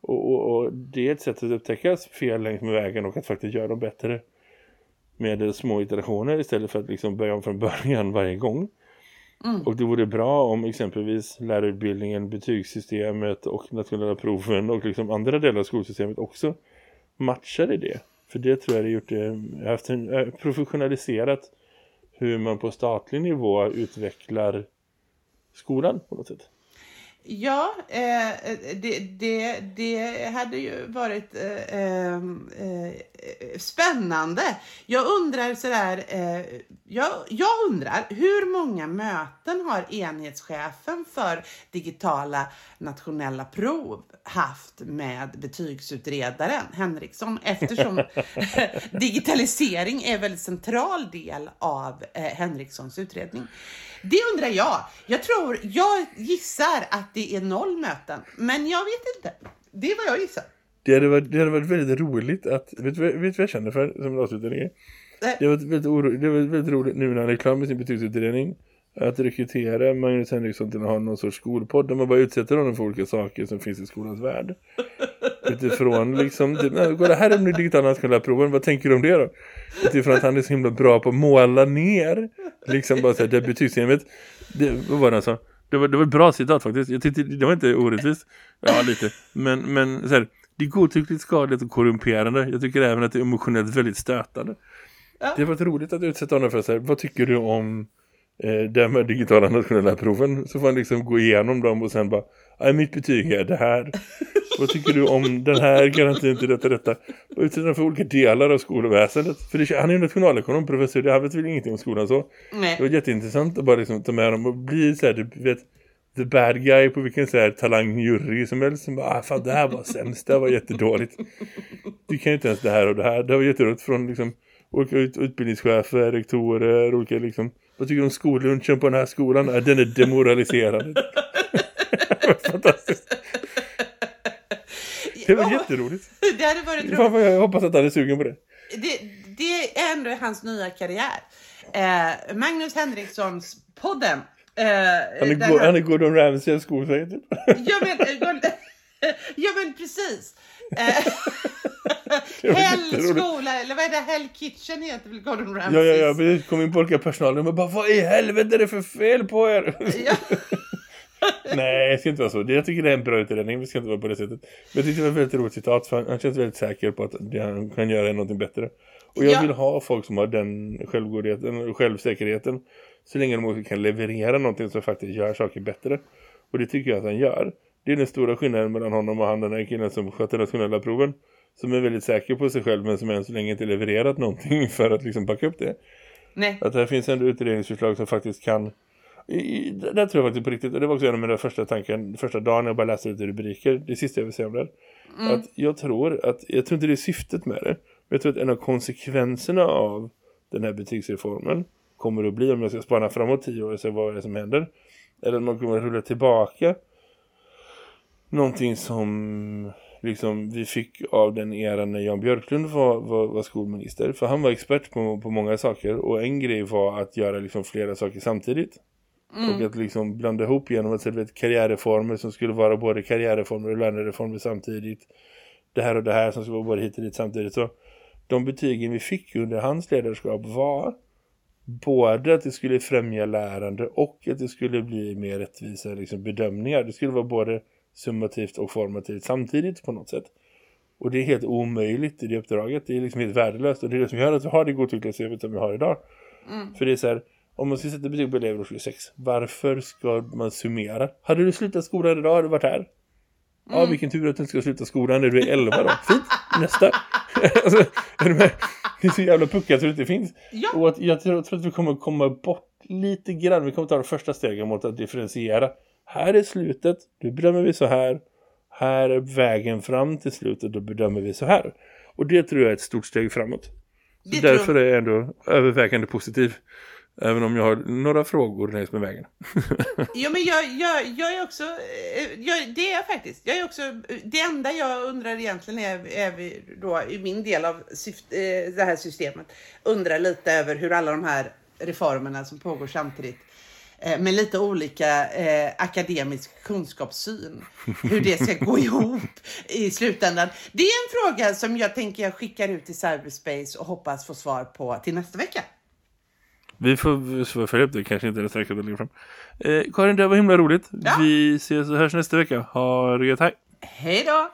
Och, och, och, det är ett sätt att upptäcka fel längs med vägen och att faktiskt göra dem bättre med små iterationer istället för att liksom börja om från början [laughs] varje gång. Mm. Och det vore bra om exempelvis lärarutbildningen, betygssystemet och nationella proven och liksom andra delar av skolsystemet också matchade det. För det tror jag det gjort eh, det, haft en, eh, professionaliserat hur man på statlig nivå utvecklar skolan på något sätt. Ja, eh, det, det, det hade ju varit eh, ehm, eh, spännande. Jag undrar sådär, eh, jag, jag undrar hur många möten har enhetschefen för digitala nationella prov haft med betygsutredaren Henriksson eftersom [laughs] digitalisering är en väldigt central del av eh, Henrikssons utredning. Det undrar jag. Jag tror, jag gissar att det är noll möten. Men jag vet inte. Det är vad jag gissar. Det hade varit, det hade varit väldigt roligt att, vet du vad jag känner för som avslutning? Det var väldigt, oro, det var väldigt roligt nu när han är klar med sin betygsutredning att rekrytera Magnus Henriksson till att ha någon sorts skolpodd där man bara utsätter honom för olika saker som finns i skolans värld. Utifrån liksom, det, kolla här är de digitala nationella proven, vad tänker du om det då? Utifrån att han är så himla bra på att måla ner liksom bara så här, det betygssystemet. Det, vad var det han sa? Det var, det var ett bra citat faktiskt. Jag tyckte det var inte orättvist. Ja, lite. Men, men så här, det är godtyckligt skadligt och korrumperande. Jag tycker även att det är emotionellt väldigt stötande. Ja. Det var roligt att utsätta honom för så här, vad tycker du om eh, det med digitala nationella proven? Så får han liksom gå igenom dem och sen bara, nej mitt betyg är det här. vad tycker du om den här garantin till detta detta? Och honom för olika delar av skolväsendet. För det, han är ju nationalekonom, professor, det han vet väl ingenting om skolan så. Nej. Det var jätteintressant att bara liksom ta med honom och bli så här, du vet the bad guy på vilken så här talangjury som helst som bara, ah, fan det här var sämst, det här var jättedåligt. Du kan ju inte ens det här och det här. Det var jätteroligt från liksom olika ut utbildningschefer, rektorer, olika liksom, vad tycker du om skollunchen på den här skolan? Ja, den är demoraliserande. Fantastiskt. [laughs] Det var ja, jätteroligt. [laughs] Det hade varit roligt. Jag hoppas att han är sugen på det. Det, det är ändå hans nya karriär. Eh, Magnus Henrikssons podden Uh, han, är här... han är Gordon Ramsay skolfejt. Typ. [laughs] ja, men, ja men precis. Uh, Hell skola, eller vad är det? Hell kitchen heter väl Gordon Ramsay? Ja, ja, ja. Vi kom in på olika personalen och bara, vad i helvete är det för fel på er? [laughs] Nej, det ska inte vara så. Jag tycker det är en bra utredning. Det ska inte vara på det sättet. Men jag tyckte det var ett väldigt roligt citat. För han känns väldigt säker på att han kan göra någonting bättre. Och jag ja. vill ha folk som har den självgodheten och självsäkerheten så länge de också kan leverera någonting som faktiskt gör saker bättre. Och det tycker jag att han gör. Det är den stora skillnaden mellan honom och han den här killen som sköter nationella proven. Som är väldigt säker på sig själv men som än så länge inte levererat någonting [laughs] för att liksom backa upp det. Nej. Att det finns ändå utredningsförslag som faktiskt kan... I, det tror jag faktiskt på riktigt. Och det var också en av mina första tankar. Första dagen jag bara läste lite rubriker. Det sista jag vill säga om det. Mm. Att jag tror att... Jag tror inte det är syftet med det. Men jag tror att en av konsekvenserna av den här betygsreformen kommer att bli om jag ska spana framåt tio år och se vad är det som händer. Eller om man kommer att rulla tillbaka någonting som liksom vi fick av den eran när Jan Björklund var, var, var, skolminister. För han var expert på, på många saker och en grej var att göra liksom flera saker samtidigt. Mm. Och att liksom blanda ihop genom att säga karriärreformer som skulle vara både karriärreformer och lönereformer samtidigt. Det här och det här som skulle vara både hit och dit samtidigt. Så de betygen vi fick under hans ledarskap var både att det skulle främja lärande och att det skulle bli mer rättvisa liksom, bedömningar. Det skulle vara både summativt och formativt samtidigt på något sätt. Och det är helt omöjligt i det uppdraget. Det är liksom helt värdelöst. Och det är det som gör att vi har det godtyckliga systemet som vi har idag. Mm. För det är så här, om man ska sätta betyg på elever årskurs 6, varför ska man summera? Hade du slutat skolan idag hade du varit här. Mm. Ja, vilken tur att du ska sluta skolan när du är 11 då. [laughs] Fint, nästa. [laughs] alltså, är du med? Det är så jävla puckat så det inte finns. Ja. Och att jag tror, tror, att vi kommer komma bort lite grann. Vi kommer ta det första steget mot att differentiera. Här är slutet, då bedömer vi så här. Här är vägen fram till slutet, då bedömer vi så här. Och det tror jag är ett stort steg framåt. Så därför är jag ändå övervägande positiv. Även om jag har några frågor längs med vägen. [laughs] jo, men jag, jag, jag är också... Eh, jag, det är jag faktiskt. Jag är också... Det enda jag undrar egentligen är, är då i min del av syfte, eh, det här systemet. Undrar lite över hur alla de här reformerna som pågår samtidigt eh, med lite olika eh, akademisk kunskapssyn. Hur det ska gå [laughs] ihop i slutändan. Det är en fråga som jag tänker jag skickar ut i cyberspace och hoppas få svar på till nästa vecka. Vi får följa upp det, kanske inte är säkert längre fram. Eh, Karin, det var himla roligt. Ja. Vi ses och hörs nästa vecka. Ha det gött, hej! Hej då!